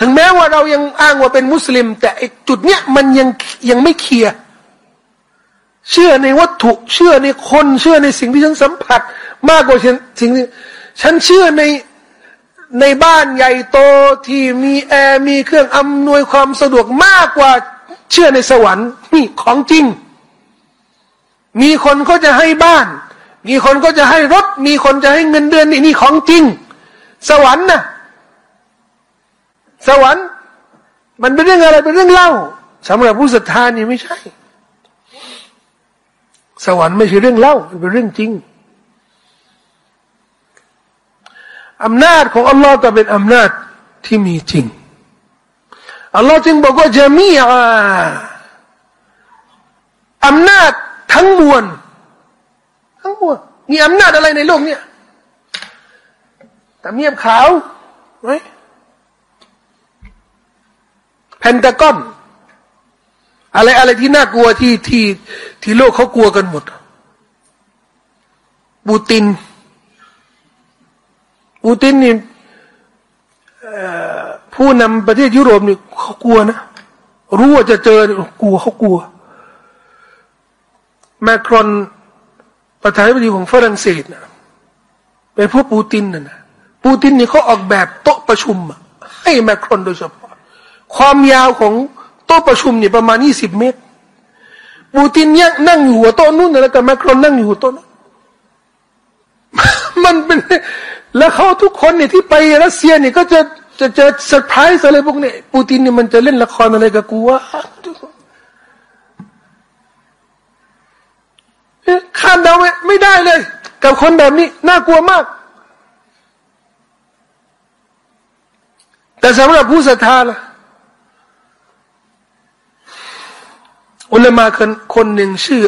ถึงแม้ว่าเรายังอ้างว่าเป็นมุสลิม แต่จุดเนี้ยมันยังยังไม่เคลียร์ เชื่อในวัตถุ เชื่อในคนเชื่อในสิ่งที่ฉันสัมผัส มากกว่าสิ่งที่ฉันเชื่อในในบ้านใหญ่โตที่มีแอร์มีเครื่องอำนวยความสะดวกมากกว่าเชื่อในสวรรค์นี่ของจริง มีคนเขาจะให้บ้าน มีคนก็จะให้รถ มีคนจะให้เงินเดือนนี่นี่ของจริง สวรรค์นะสวรรค์ มันเป็นเรื่องอะไรเป็นเรื่องเล่าสำหรับผู้ศรัทธานี่ไม่ใช่ สวรรค์ไม่ใช่เรื่องเล่า มันเป็นเรื่องจริงอำนาจของอัลลอฮ์ก็เป็นอำนาจที่มีจริงอัลลอฮ์จึงบอกว่าจะมีอำนาจทั้งมวลทั้งมวลมีอำนาจอะไรในโลกเนี้ยแต่เมียบขาวไหมเพนตากอนอะไรอะไรที่น่ากลัวที่ที่ ที่โลกเขากลัวกันหมดบูติน ปูตินนี่ผู้นำประเทศยุโรปนี่เขากลัวนะ รู้ว่าจะเจอกลัวเขากลัว แมครอนประธานาธิบดีของฝรั่งเศสนะเป็นพวกปูตินนะนะปูตินนี่เขาออกแบบโต๊ะประชุม ให้แมครอนโดยเฉพาะ ความยาวของโต๊ะประชุมเนี่ยประมาณยี่สิบเมตร ปูตินยังนั่งอยู่หัวโต๊ะนู้นแล้วก็แมครอนนั่งอยู่หัวโต๊ะนั้นมันเป็น แล้วเขาทุกคนเนี่ยที่ไปรัสเซียเนี่ยก็จะจะเจอเซอร์ไพรส์อะไรพวกนี้ปูตินเนี่ยมันจะเล่นละครอะไรกับกูวะคาดเดาไม่ไม่ได้เลย กับคนแบบนี้ น่ากลัวมาก แต่สำหรับผู้ศรัทธาล่ะ อุลามาคนคนหนึ่งชื่อ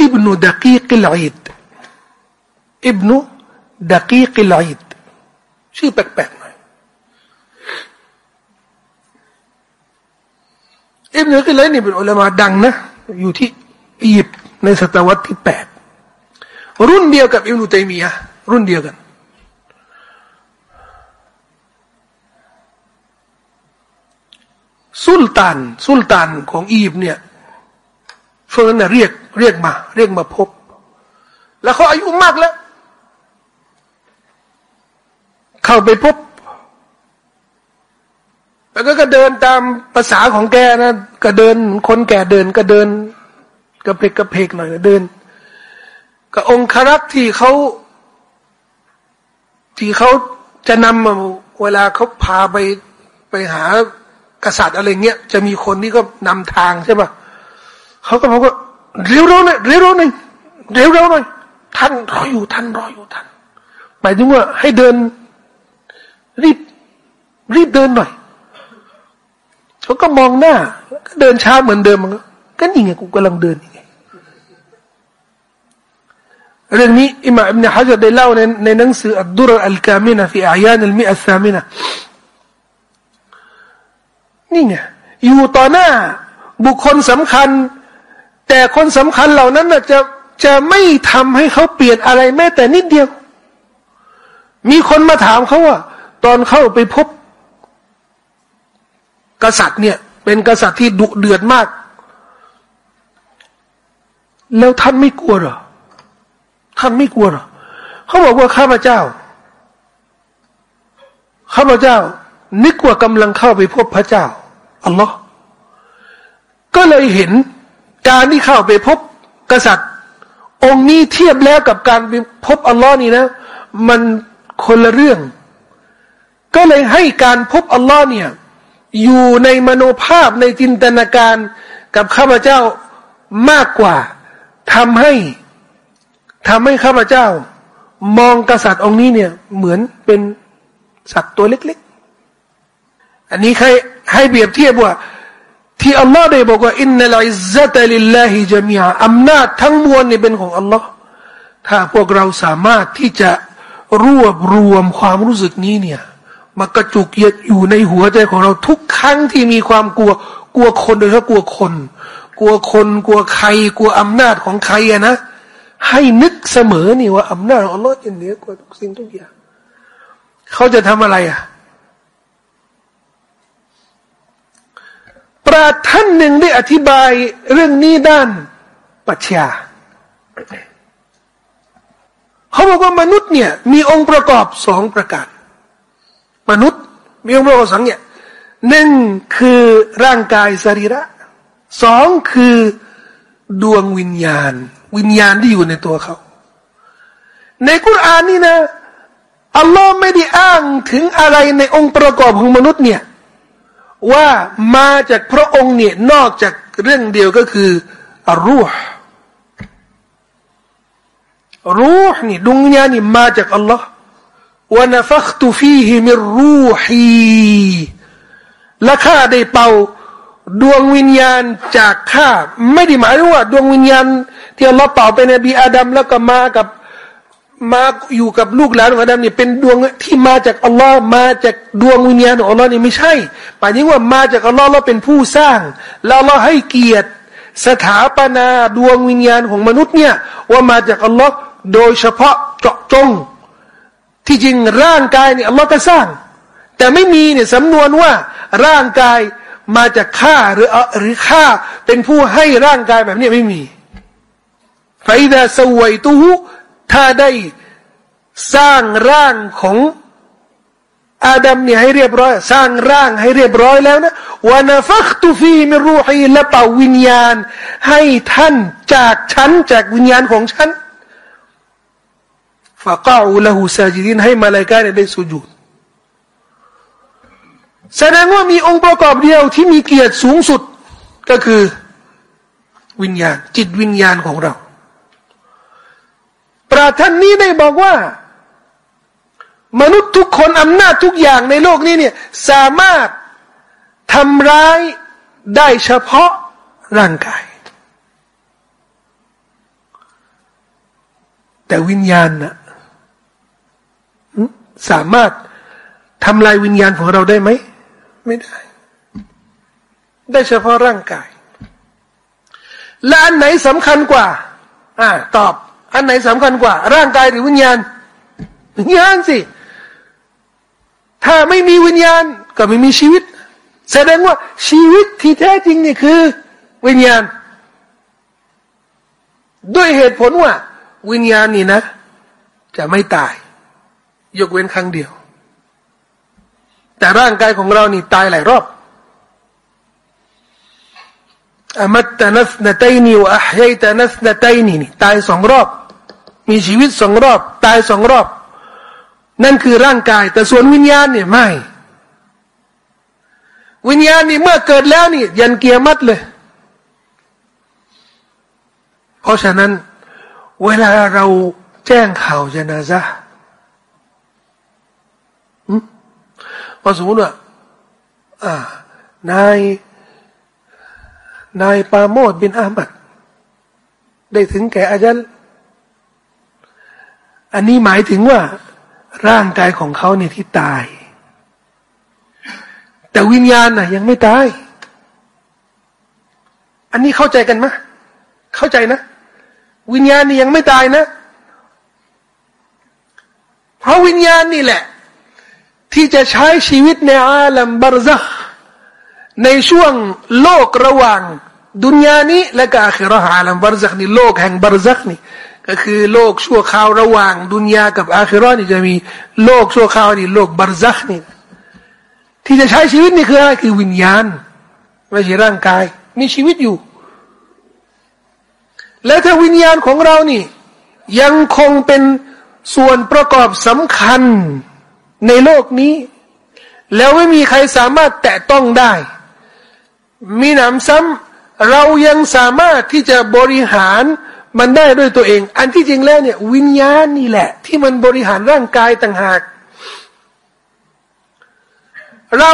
อิบนุดะกีกิลอิดอิบนุดะกีกิลอิดชื่อแปลกๆหน่อยอิบนุกิลอิดนี่เป็นอุลามาดังนะ อยู่ที่อียิปต์ในศตวรรษที่แปดรุ่นเดียวกับอิบนุตัยมียะรุ่นเดียวกัน สุลต่านสุลต่านของอียิปต์เนี่ยช่วงนั้นเรียกเรียกมา เรียกมาพบ แล้วเขาอายุมากแล้ว เข้าไปพบ แล้วก็เดินตามภาษาของแกนะก็เดินคนแก่เดินก็เดินกระเพกกระเพกหน่อยเดินก็องครักษ์ที่เขาที่เขาจะนำมาเวลาเขาพาไปไปหา กษัตริย์อะไรเงี้ยจะมีคนที่ก็นำทางใช่ปะเขาก็บอกว่าเร็วๆหน่อยเร็วๆหน่อยเร็วๆหน่อยท่านรออยู่ท่านรออยู่ท่านหมายถึงว่าให้เดิน รีบ รีบเดินหน่อยเขาก็มองหน้าก็เดินช้าเหมือนเดิมมันก็นี่ไงกูกำลังเดินไงเรื่องนี้อิมามอิบนฮะจัดได้เล่าในในหนังสืออัดดุรอัลกามินะฟีอายานอัลมิอัลซามินะ นี่ไงอยู่ต่อหน้า บุคคลสำคัญ แต่คนสำคัญเหล่านั้นจะจะไม่ทำให้เขาเปลี่ยนอะไรแม้แต่นิดเดียว มีคนมาถามเขาว่า ตอนเข้าไปพบ กษัตริย์เนี่ย เป็นกษัตริย์ที่ดุเดือดมาก แล้วท่านไม่กลัวหรอท่านไม่กลัวหรอเขาบอกว่าข้าพเจ้าข้าพเจ้านึกว่ากำลังเข้าไปพบพระเจ้า อัลลอฮ์ก็เลยเห็นการที่เข้าไปพบกษัตริย์ องค์นี้เทียบแล้วกับการไปพบอัลลอฮ์นี่นะ มันคนละเรื่อง ก็เลยให้การพบอัลลอฮ์เนี่ยอยู่ในมโนภาพในจินตนาการกับข้าพเจ้ามากกว่าทำให้ทำให้ข้าพเจ้า มองกษัตริย์องค์นี้เนี่ย เหมือนเป็นสัตว์ตัวเล็ก อันนี้ใครให้เปรียบเทียบว่า ที่อัลลอฮ์ได้บอกว่าอินนัลอิซซะตลิลลาฮิจามีอาอำนาจทั้งมวลนี่เป็นของอัลลอฮ์ถ้าพวกเราสามารถที่จะรวบรวมความรู้สึกนี้เนี่ยมากระจุกยึดอยู่ในหัวใจของเราทุกครั้งที่มีความกลัว กลัวคนโดยเฉพาะกลัวคน กลัวคนกลัวใคร กลัวอำนาจของใครอะนะ ให้นึกเสมอนี่ว่าอำนาจของอัลลอฮ์เหนือกว่าทุกสิ่งทุกอย่าง เขาจะทำอะไรอะ ปราท่านหนึ่งได้อธิบายเรื่องนี้ด้านปัจญาเขาบอกว่ามนุษย์เนี่ย มีองค์ประกอบสองประการ มนุษย์มีองค์ประกอบสองเนี่ยหนึ่งคือร่างกายสรีระสองคือดวงวิญญาณ วิญญาณที่อยู่ในตัวเขา ในกุรานนี่นะอัลลอฮ์ไม่ได้อ้างถึงอะไรในองค์ประกอบของมนุษย์เนี่ย ว่ามาจากพระองค์เนี่ยนอกจากเรื่องเดียวก็คือรูห์รูห์นี่ดวงวิญญาณนี่มาจากอัลลอฮ์วนฟักตุฟีฮิมิรูฮีและข้าได้เป่าดวงวิญญาณจากข้าไม่ได้หมายว่า ดวงวิญญาณที่อัลลอฮ์เป่าไปในบีอาดัมแล้วก็มากับ มาอยู่กับลูกหลานของอาดัมเนี่ยเป็นดวงที่มาจากอัลลอฮ์มาจากดวงวิญญาณของอัลลอฮ์นี่ไม่ใช่หมายถึงว่ามาจากอัลลอฮ์เราเป็นผู้สร้าง แล้วเราให้เกียรติ สถาปนาดวงวิญญาณของมนุษย์เนี่ยว่ามาจากอัลลอฮ์โดยเฉพาะเจาะจง ที่จริงร่างกายเนี่ยอัลลอฮ์ก็สร้าง แต่ไม่มีเนี่ยสำนวนว่าร่างกายมาจากข้าหรือหรือข้าเป็นผู้ให้ร่างกายแบบนี้ไม่มีฟาอิดาสวยตู ถ้าได้สร้างร่างของอาดัมเนี่ยให้เรียบร้อย สร้างร่างให้เรียบร้อยแล้วนะวานาฟักตุฟีมิรูฮีและเป่าวิญญาณ ให้ท่านจากฉันจากวิญญาณของฉันฟะก้าอุลหูซาจิดินให้มาลายกาได้สุญูดแสดงว่ามีองค์ประกอบเดียวที่มีเกียรติสูงสุดก็คือวิญญาณ จิตวิญญาณของเรา ปราท่านนี้ได้บอกว่า มนุษย์ทุกคนอำนาจทุกอย่างในโลกนี้เนี่ยสามารถทำร้ายได้เฉพาะร่างกาย แต่วิญญาณนะสามารถทำลายวิญญาณของเราได้ไหม ไม่ได้ ได้เฉพาะร่างกาย และอันไหนสำคัญกว่า อ่า ตอบ อันไหนสำคัญกว่า ร่างกายหรือวิญญาณ วิญญาณสิ ถ้าไม่มีวิญญาณก็ไม่มีชีวิต แสดงว่าชีวิตที่แท้จริงนี่คือ วิญญาณ ด้วยเหตุผลว่า วิญญาณนี่นะ จะไม่ตาย ยกเว้นครั้งเดียว แต่ร่างกายของเรานี่ตายหลายรอบอมตตนัสนตัยนีวะอัยตนัสนตัยนีนี่ตายสองรอบ มีชีวิตสองรอบ ตายสองรอบ นั่นคือร่างกาย แต่ส่วนวิญญาณเนี่ยไม่ วิญญาณนี่เมื่อเกิดแล้วนี่ยันเกียรมัดเลย เพราะฉะนั้น เวลาเราแจ้งข่าวจนาซะว่าสมมติว่าอ่านายนายปาโมดบินอามัดได้ถึงแก่อาจารย์ อันนี้หมายถึงว่าร่างกายของเขาเนี่ยที่ตาย แต่วิญญาณน่ะ ยังไม่ตาย อันนี้เข้าใจกันไหมเข้าใจนะ วิญญาณนี่ยังไม่ตายนะ เพราะวิญญาณนี่แหละ ที่จะใช้ชีวิตในอาลัมบารซักในช่วงโลกระหว่าง ดุนยานี้และก็อาคิรออาลัมบารซักนี่โลกแห่งบารซักนี่ ก็คือโลกชั่วคราวระหว่างดุนยากับอาคิรอนี่จะมีโลกชั่วคราวนี่โลกบารซักนี่ที่จะใช้ชีวิตนี่คืออะไรคือวิญญาณไม่ใช่ร่างกาย มีชีวิตอยู่ และถ้าวิญญาณของเรานี่ ยังคงเป็นส่วนประกอบสำคัญในโลกนี้ แล้วไม่มีใครสามารถแตะต้องได้ มีหนำซ้ำเรายังสามารถที่จะบริหาร มันได้ด้วยตัวเอง อันที่จริงแล้วเนี่ย วิญญาณนี่แหละ ที่มันบริหารร่างกายต่างหาก เรา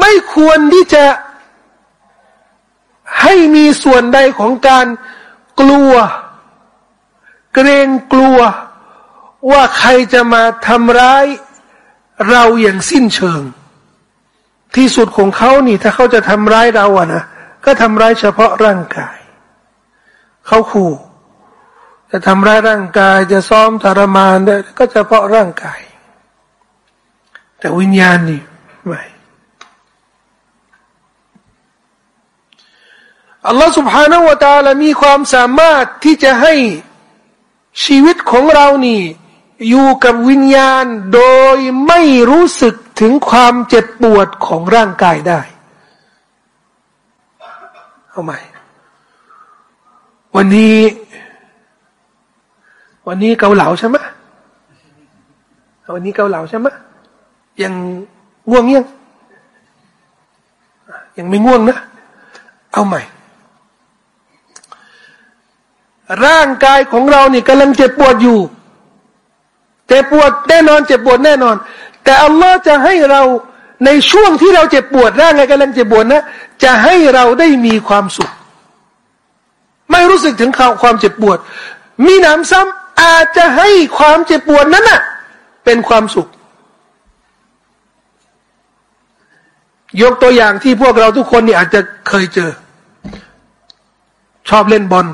ไม่ควรที่จะให้มีส่วนใดของการกลัว เกรงกลัว ว่าใครจะมาทำร้าย เราอย่างสิ้นเชิง ที่สุดของเขานี่ ถ้าเขาจะทำร้ายเราอะนะก็ทำร้ายเฉพาะร่างกาย เขาขู่จะทำร้ายร่างกายจะซ้อมทรมานได้ก็เฉพาะร่างกาย แต่วิญญาณนี่ไม่อัลลอฮฺ سبحانه และ تعالى มีความสามารถที่จะให้ชีวิตของเรานี่อยู่กับวิญญาณโดยไม่รู้สึกถึงความเจ็บปวดของร่างกายได้ เอาใหม่ วันนี้ วันนี้เกาเหลาใช่ไหมวันนี้เกาเหลาใช่ไหมยังง่วงยังยังไม่ง่วงนะ เอาใหม่ ร่างกายของเรานี่กำลังเจ็บปวดอยู่เจ็บปวดแน่นอน เจ็บปวดแน่นอน แต่อัลลอฮ์จะให้เราในช่วงที่เราเจ็บปวดร่างกายกำลังเจ็บปวดนะ จะให้เราได้มีความสุข ไม่รู้สึกถึงความเจ็บปวด มีหนำซ้ำอาจจะให้ความเจ็บปวดนั้นน่ะ เป็นความสุข ยกตัวอย่างที่พวกเราทุกคนนี่อาจจะเคยเจอ ชอบเล่นบอล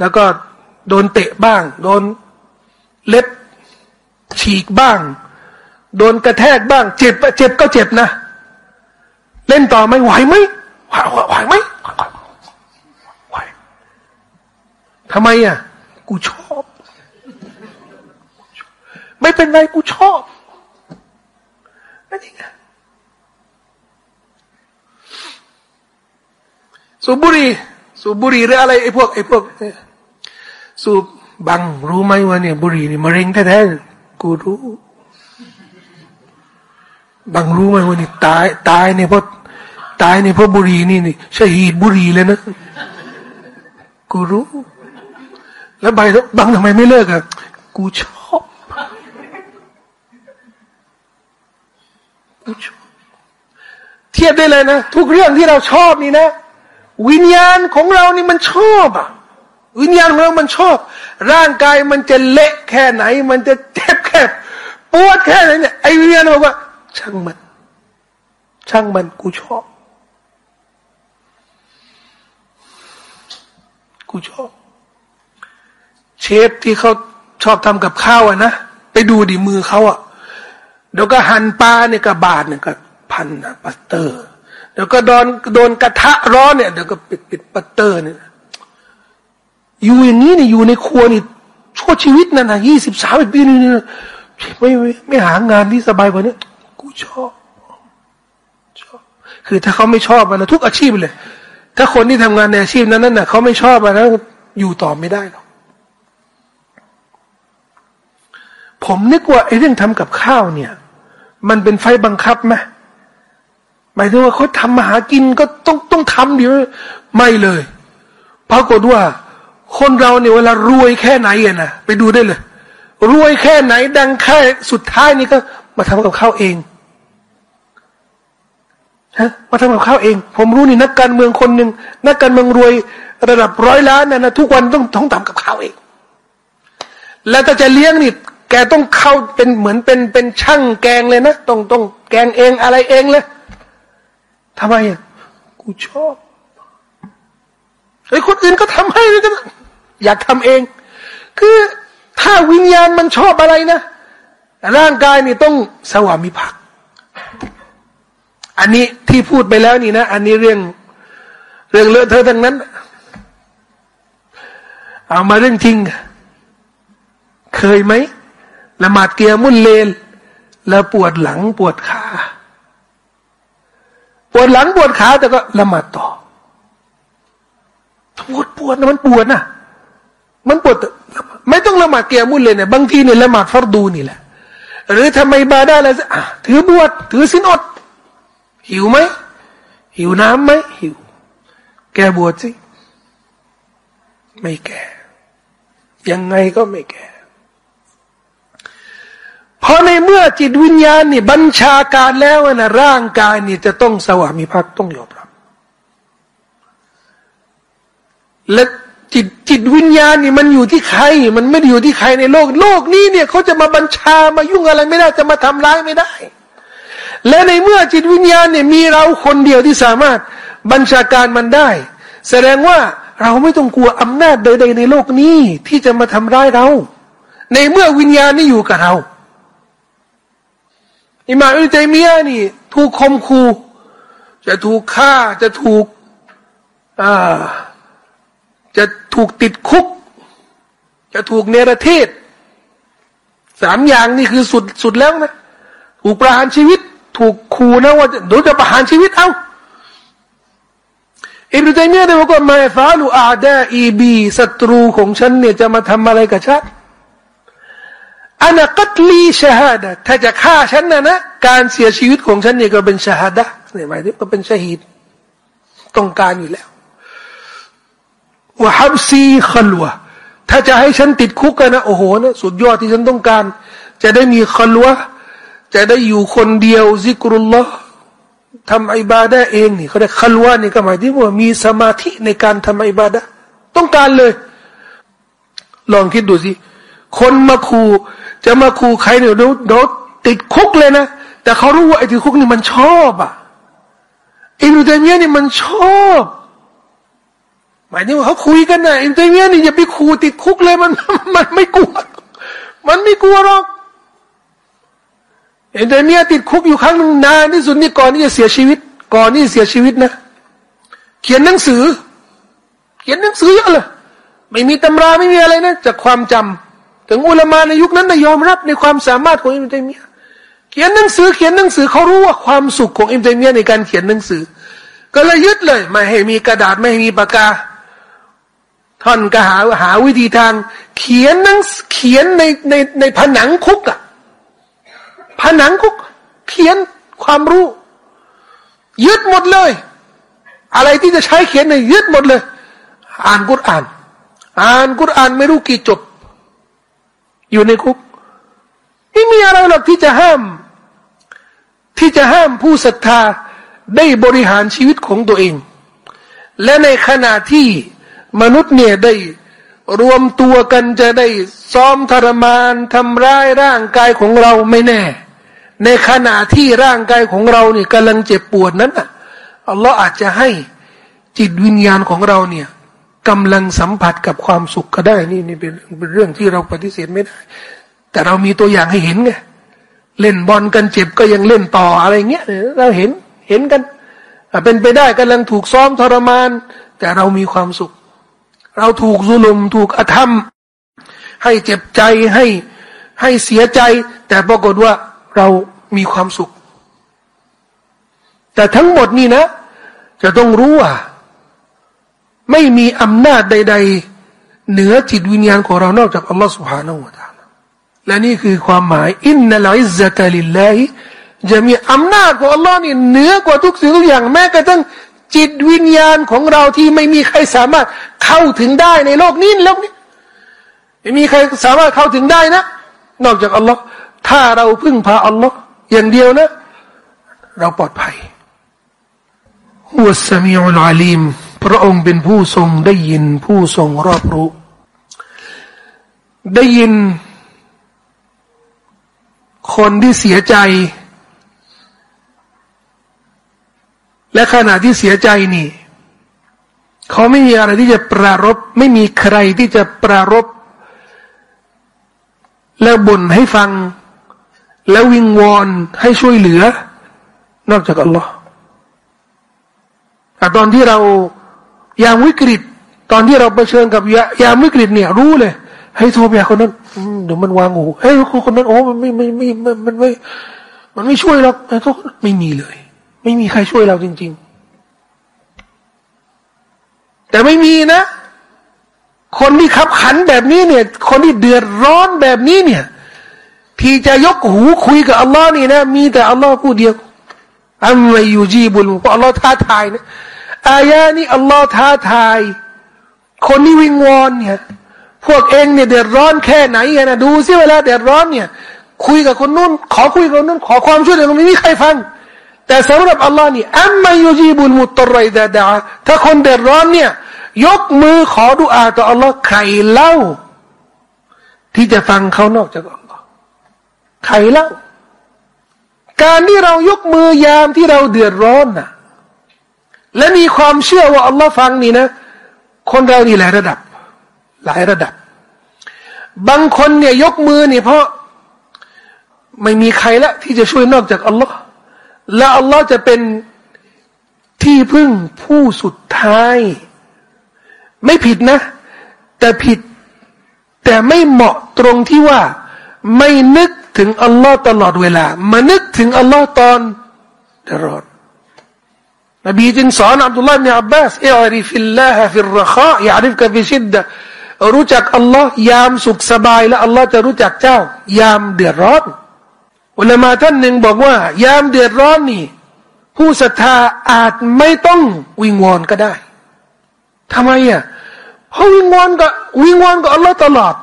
แล้วก็โดนเตะบ้าง โดนเล็บฉีกบ้าง โดนกระแทกบ้าง เจ็บเจ็บก็เจ็บนะ เล่นต่อไหมไหวไหม ไหวไหวไหมไหวทำไมอะ กูชอบ ไม่เป็นไรกูชอบนั่นเองสูบบุหรี่สูบบุหรี่หรืออะไรไอ้พวกไอ้พวกสูบบังรู้ไหมว่าเนี่ยบุหรี่นี่มะเร็งแท้ๆกูรู้บังรู้ไหมว่านี่ตายตายเนี่ยเพราะ ตายเนี่ยเพราะบุรีนี่นี่ชหีดบุรีเลยนะกูรู้ แล้วใบบังทำไมไม่เลิกอะกูชอบกูชอบเทียบได้เลยนะทุกเรื่องที่เราชอบนี่นะ วิญญาณของเรานี่มันชอบอะวิญญาณของเรามันชอบ ร่างกายมันจะเละแค่ไหน มันจะเจ็บแค่ปวดแค่ไหนเนี่ยไอ้วิญญาณบอกว่า ช่างมัน ช่างมันกูชอบ กูชอบ เชฟที่เขาชอบทำกับข้าวอะนะไปดูดิมือเขาอะเดี๋ยวก็หั่นปลาเนี่ยกับบาดเนี่ยก็พันนะปัตเตอร์เดี๋ยวก็โดนโดนกระทะร้อนเนี่ยเดี๋ยวก็ปิดปิดปัตเตอร์เนี่ยอยู่อย่างนี้เนี่ยอยู่ในครัวนี่ชั่วชีวิตนั่นนะยี่สิบสามปีนี่ไม่ไม่ไม่หางานที่สบายกว่านี้กูชอบชอบ คือถ้าเขาไม่ชอบมันะทุกอาชีพเลย ถ้าคนที่ทำงานในอาชีพนั้นนั่นน่ะเขาไม่ชอบนะอยู่ต่อไม่ได้หรอกผมนึกว่าไอ้เรื่องทำกับข้าวเนี่ย มันเป็นไฟบังคับไหมหมายถึงว่าเขาทำมาหากินก็ต้องต้องทำดีไม่เลยปรากฏว่า คนเราเนี่ยเวลารวยแค่ไหนอะนะไปดูได้เลย รวยแค่ไหนดังแค่สุดท้ายนี่ก็มาทำกับข้าวเอง ฮะมาทำกับข้าวเอง ผมรู้นี่นักการเมืองคนหนึ่งนักการเมืองรวยระดับร้อยล้านนะนะทุกวันต้องต้องทำกับข้าวเอง แล้วถ้าจะเลี้ยงนี่แกต้องเข้าเป็นเหมือนเป็นเป็นช่างแกงเลยนะต้องต้องแกงเองอะไรเองเลยทำไมอะกูชอบไอ้คนอื่นก็ทำให้เลยกันอยากทำเอง คือถ้าวิญญาณมันชอบอะไรนะร่างกายนี่ต้องสวามิภักดิ์ อันนี้ที่พูดไปแล้วนี่นะ อันนี้เรื่อง เรื่องเลอะเทอะทั้งนั้น เอามาเรื่องจริง เคยไหมละหมาดเกียร์มุ่นเลนแล้วปวดหลังปวดขา ปวดหลังปวดขาแต่ก็ละหมาดต่อปวดปวดนะมันปวดนะมันปวดไม่ต้องละหมาดเกียร์มุนเลยเนี่ยบางทีเนี่ยละหมาดฟารดูนี่แหละ หรือทำไมบาได้อะไรถือบวชถือสินอด หิวไหมหิวน้ำไหมหิว แกบวชสิไม่แก่ ยังไงก็ไม่แก่ เพราะในเมื่อจิตวิญญาณนี่บัญชาการแล้วนะร่างกายนี่จะต้องสวามิภักดิ์ต้องยอมรับ และจิตจิตวิญญาณนี่มันอยู่ที่ใคร มันไม่ได้อยู่ที่ใครในโลก โลกนี้เนี่ยเขาจะมาบัญชามายุ่งอะไรไม่ได้ จะมาทำร้ายไม่ได้ และในเมื่อจิตวิญญาณเนี่ยมีเราคนเดียวที่สามารถบัญชาการมันได้ แสดงว่าเราไม่ต้องกลัวอำนาจใด ๆ ในโลกนี้ที่จะมาทำร้ายเรา ในเมื่อวิญญาณนี่อยู่กับเรา อิมาอิตัยมียนี่ถูกคมคูจะถูกฆ่าจะถูกอ่าจะถูกติดคุก จะถูกเนรเทศสามอย่างนี่คือสุดสุดแล้วนะถูกประหารชีวิต ถูกขู่นะว่าเดี๋ยวจะประหารชีวิตเอาอิบรุตัยมียได้บอกว่ามาฟาลูอาดาอีบีศัตรูของฉันเนี่ยจะมาทำอะไรกับฉันอานากัตลีชาฮาดะถ้าจะฆ่าฉันนะนะการเสียชีวิตของฉันเนี่ยก็เป็นชาฮาดะเนี่ยหมายถึงก็เป็นชาฮีดต้องการอยู่แล้วว่าฮับซีขลวถ้าจะให้ฉันติดคุกกันนะโอ้โหนะสุดยอดที่ฉันต้องการ จะได้มีขลว จะได้อยู่คนเดียวซิกรุลลอฮ์ทำอิบาดะเองนี่เขาได้ขลวนี่ก็หมายถึงว่ามีสมาธิในการทำอิบาดะต้องการเลย ลองคิดดูสิคนมาคูจะมาคูใครเนี่ยเดี๋ยวติดคุกเลยนะ แต่เขารู้ว่าไอ้ติดคุกนี่มันชอบอะอินุตัยมียนี่มันชอบ หมายถึงว่าเขาคุยกันนะอินุตัยมียนี่อย่าไปคูติดคุกเลยมันมันไม่กลัว มันไม่กลัวหรอก อิบนุตัยมียติดคุกอยู่ครั้งนึงนานที่สุดนี่ก่อนที่จะเสียชีวิต ก่อนที่เสียชีวิตนะ เขียนหนังสือ เขียนหนังสือเยอะเลยไม่มีตำราไม่มีอะไรนะจากความจำถึงอุลามาในยุคนั้นได้ยอมรับในความสามารถของอิมตัยมียเขียนหนังสือเขียนหนังสือเขารู้ว่าความสุขของอิมตัยมียในการเขียนหนังสือ ก็เลยยึดเลยไม่ให้มีกระดาษไม่ให้มีปากกาท่อนก็หาหาวิธีทาง เขียนหนังเขียนในในในผนังคุกอะ ผนังคุกเขียนความรู้ ยึดหมดเลย อะไรที่จะใช้เขียนเนี่ยยึดหมดเลย อ่านกุรอาน อ่านกุรอานไม่รู้กี่จบ อยู่ในคุกไม่มีอะไรหรอกที่จะห้าม ที่จะห้ามผู้ศรัทธาได้บริหารชีวิตของตัวเอง และในขณะที่มนุษย์เนี่ยได้รวมตัวกันจะได้ซ้อมทรมานทำร้ายร่างกายของเราไม่แน่ ในขณะที่ร่างกายของเราเนี่ยกำลังเจ็บปวดนั้นอะอัลลอฮ์อาจจะให้จิตวิญญาณของเราเนี่ยกำลังสัมผัสกับความสุขก็ได้นี่นี่เป็นเป็นเรื่องที่เราปฏิเสธไม่ได้ แต่เรามีตัวอย่างให้เห็นไงเล่นบอลกันเจ็บก็ยังเล่นต่ออะไรเงี้ยเราเห็นเห็นกันเป็นไปได้กำลังถูกซ้อมทรมาน แต่เรามีความสุข เราถูกซุลมถูกอธรรม ให้เจ็บใจให้ให้เสียใจ แต่ปรากฏว่า เรามีความสุข แต่ทั้งหมดนี่นะ จะต้องรู้ว่า ไม่มีอำนาจใด ๆ เหนือจิตวิญญาณของเรานอกจากอัลลอฮฺสุบฮานาอูตาและนี่คือความหมายอินนัลอิซะตะลิลลาฮิจะมีอำนาจของอัลลอฮ์นี่เหนือกว่าทุกสิ่งทุกอย่างแม้กระทั่งจิตวิญญาณของเราที่ไม่มีใครสามารถเข้าถึงได้ในโลกนี้โลกนี้ไม่มีใครสามารถเข้าถึงได้นะ นอกจากอัลลอฮ์ ถ้าเราพึ่งพาอัลลอฮ์อย่างเดียวนะ เราปลอดภัยฮุวสมีอุลอาลีม พระองค์เป็นผู้ทรงได้ยินผู้ทรงรอบรู้ ได้ยิน คนที่เสียใจ และขณะที่เสียใจนี่ เขาไม่มีอะไรที่จะปรารบไม่มีใครที่จะปรารบแล้วบ่นให้ฟัง แล้ววิงวอนให้ช่วยเหลือ นอกจากอัลลอฮ์แต่ตอนที่เรายามวิกฤต ตอนที่เราเผชิญกับยามวิกฤตเนี่ย รู้เลยให้โทรไปหาคนนั้นเดี๋ยวมันวางหูเฮ้ยคนนั้นโอ้มันไม่ไม่ไม่มันไม่ มันไม่ช่วยเราไอ้ทุกไม่มีเลย ไม่มีใครช่วยเราจริง ๆ แต่ไม่มีนะ คนที่ขับขันแบบนี้เนี่ย คนที่เดือดร้อนแบบนี้เนี่ย ที่จะยกหูคุยกับอัลลอฮ์นี่นะ มีแต่อัลลอฮ์ผู้เดียวอัมมายูจีบุลเพราะอัลลอฮ์ท้าทายนะอายานี่อัลลอฮ์ท้าทาย คนที่วิงวอนเนี่ยพวกเองเนี่ยเดือดร้อนแค่ไหนนะดูซิเวลาเดือดร้อนเนี่ย คุยกับคนนู้น ขอคุยกับคนนู้น ขอความช่วยเหลือไม่มีใครฟัง แต่สำหรับอัลลอฮ์นี่อัมมายูจีบุลมุตตรไรดาดาถ้าคนเดือดร้อนเนี่ย ยกมือขอดุอาต่ออัลลอฮ์ใครเล่า ที่จะฟังเขานอกจากอัล ใครเล่า การที่เรายกมือยามที่เราเดือดร้อนน่ะและมีความเชื่อว่าอัลลอฮ์ฟังนี่นะ คนเรานี่หลายระดับ หลายระดับ บางคนเนี่ยยกมือเนี่ยเพราะไม่มีใครละที่จะช่วยนอกจากอัลลอฮ์และอัลลอฮ์จะเป็นที่พึ่งผู้สุดท้าย ไม่ผิดนะ แต่ผิด แต่ไม่เหมาะตรงที่ว่า ไม่นึก ถึงอัลลอฮ์ตลอดเวลา มานึกถึงอัลลอฮ์ตอนเดือดร้อนนบีจึงสอนอับดุลลาห์บินอับบาสاعرف الله في الرخاء يعرفك في الشدة รู้จักอัลลอฮ์ยามสุขสบาย แล้วอัลลอฮ์จะรู้จักเจ้า ยามเดือดร้อนอุลามาท่านหนึ่งบอกว่า ยามเดือดร้อนนี่ ผู้ศรัทธาอาจไม่ต้องวิงวอนก็ได้ทำไมอะเพราะวิงวอนกับวิงวอนกับอัลลอฮ์ตลอด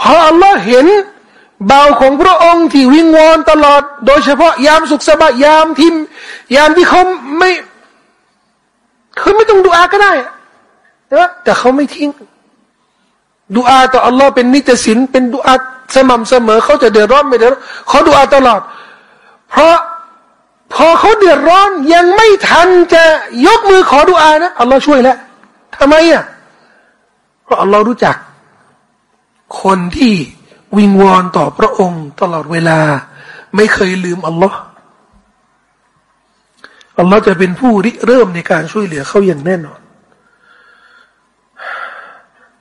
พราะอัลลอฮ์เห็น เบาของพระองค์ที่วิงวอนตลอด โดยเฉพาะยามสุขสบายยามที่ยามที่เขาไม่เขาไม่ต้องดูอาก็ได้นะแต่เขาไม่ทิ้งดูอาต่ออัลลอฮ์เป็นนิจสินเป็นดูอาสม่ำเสมอเขาจะเดือดร้อนไม่เดือดร้อนเขาดูอาตลอด เพราะพอเขาเดือดร้อนยังไม่ทันจะยกมือขอดูอานะอัลลอฮ์ช่วยแล้วทำไมอะเพราะอัลลอฮ์รู้จัก คนที่ วิงวอนต่อพระองค์ตลอดเวลา ไม่เคยลืมอัลลอฮ์อัลลอฮ์จะเป็นผู้ริเริ่มในการช่วยเหลือเขาอย่างแน่นอน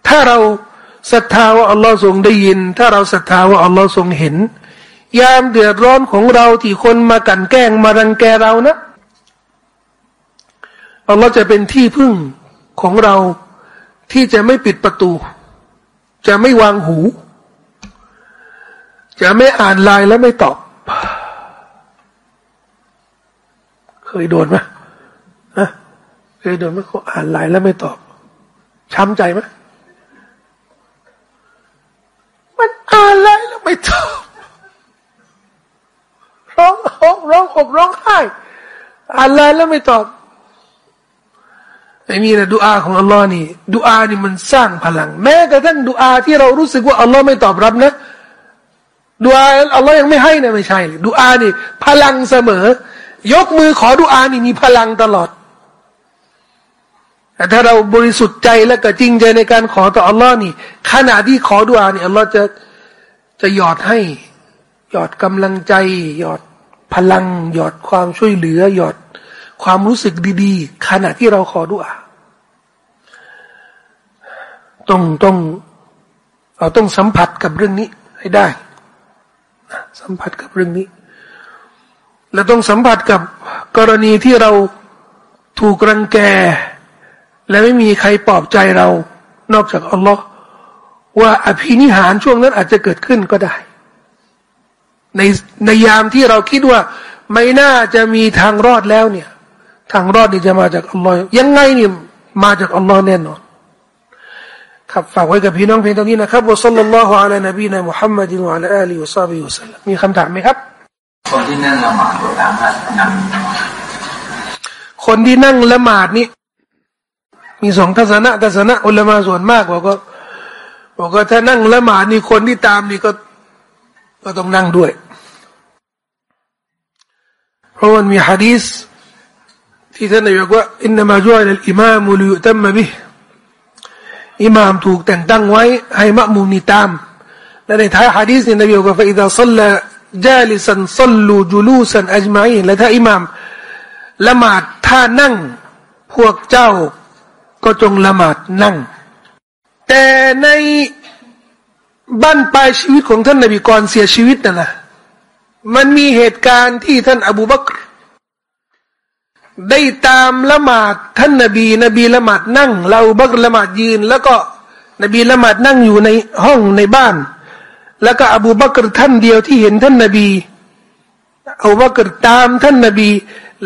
ถ้าเราศรัทธาว่าอัลลอฮ์ทรงได้ยิน ถ้าเราศรัทธาว่าอัลลอฮ์ทรงเห็น ยามเดือดร้อนของเราที่คนมากันแกล้งมารังแกเรานะอัลลอฮ์จะเป็นที่พึ่งของเราที่จะไม่ปิดประตู จะไม่วางหู จะไม่อ่านไลน์แล้วไม่ตอบ เคยโดนไหมเคยโดนไหมเขาอ่านไลน์แล้วไม่ตอบ ช้ำใจไหมมันอ่านอะไรแล้วไม่ตอบร้องร้องร้องอบร้องไห้อ่านอะไรแล้วไม่ตอบไอ้นี่นะดูอาของอัลลอฮ์นี่ดูอานี่มันสร้างพลัง แม้กระทั่งดูอาที่เรารู้สึกว่าอัลลอฮ์ไม่ตอบรับนะ ดูอาอัลลอฮ์ยังไม่ให้นะไม่ใช่ดูอานี่พลังเสมอ ยกมือขอดูอานี่มีพลังตลอดแต่ถ้าเราบริสุทธิ์ใจและก็จริงใจในการขอต่ออัลลอฮ์นี่ขณะที่ขอดุอานี่อัลลอฮ์จะจะหยอดให้หยอดกำลังใจ หยอดพลัง หยอดความช่วยเหลือ หยอดความรู้สึกดีๆ ขณะที่เราขอดุอาต้องต้องเราต้องสัมผัสกับเรื่องนี้ให้ได้ สัมผัสกับเรื่องนี้ และต้องสัมผัสกับกรณีที่เราถูกรังแก และไม่มีใครปลอบใจเรา นอกจากอัลลอฮ์ว่าอภินิหารช่วงนั้นอาจจะเกิดขึ้นก็ได้ ในในยามที่เราคิดว่า ไม่น่าจะมีทางรอดแล้วเนี่ย ทางรอดนี่จะมาจากอัลลอฮ์ยังไงเนี่ยมาจากอัลลอฮ์แน่นอน ครับฝากไว้กับพี่น้องเพียงเท่านี้นะครับว่าสัลลัลลอฮุอะลัยนบีนะมุฮัมมัดวะอะลัยอาลีวะซาบิวะสัลลัมมีคำถามไหมครับ คนที่นั่งละหมาดสามารถนั่งคนที่นั่งละหมาดนี่มีสองทัศนะทัศนะอุลามาส่วนมากบอกว่าบอกว่าถ้านั่งละหมาดนี่คนที่ตามนี่ก็ ก็ต้องนั่งด้วย เพราะมันมีฮะดีษที่ท่านนายบอกว่าอินนามาจุอัลอิมามุลิยุตัมมะบิ อิหม่ามถูกแต่งตั้งไว้ให้มะมุนีตามและในท้ายฮะดีษนี่ยนายบอกว่าฟะอิดะซัลละجالسا فصلوا جلوسا أجمعين และถ้าอิหม่ามละหมาดถ้านั่ง พวกเจ้าก็จงละหมาดนั่ง แต่ในบั้นปลายชีวิตของท่านนบีก่อนเสียชีวิตนะนะมันมีเหตุการณ์ที่ท่านอบูบักร ได้ตามละหมาดท่านนบี นบีละหมาดนั่ง อบูบักรละหมาดยืน แล้วก็นบีละหมาดนั่งอยู่ในห้องในบ้าน แล้วก็อบูบักรท่านเดียวที่เห็นท่านนบีอบูบักรตามท่านนบี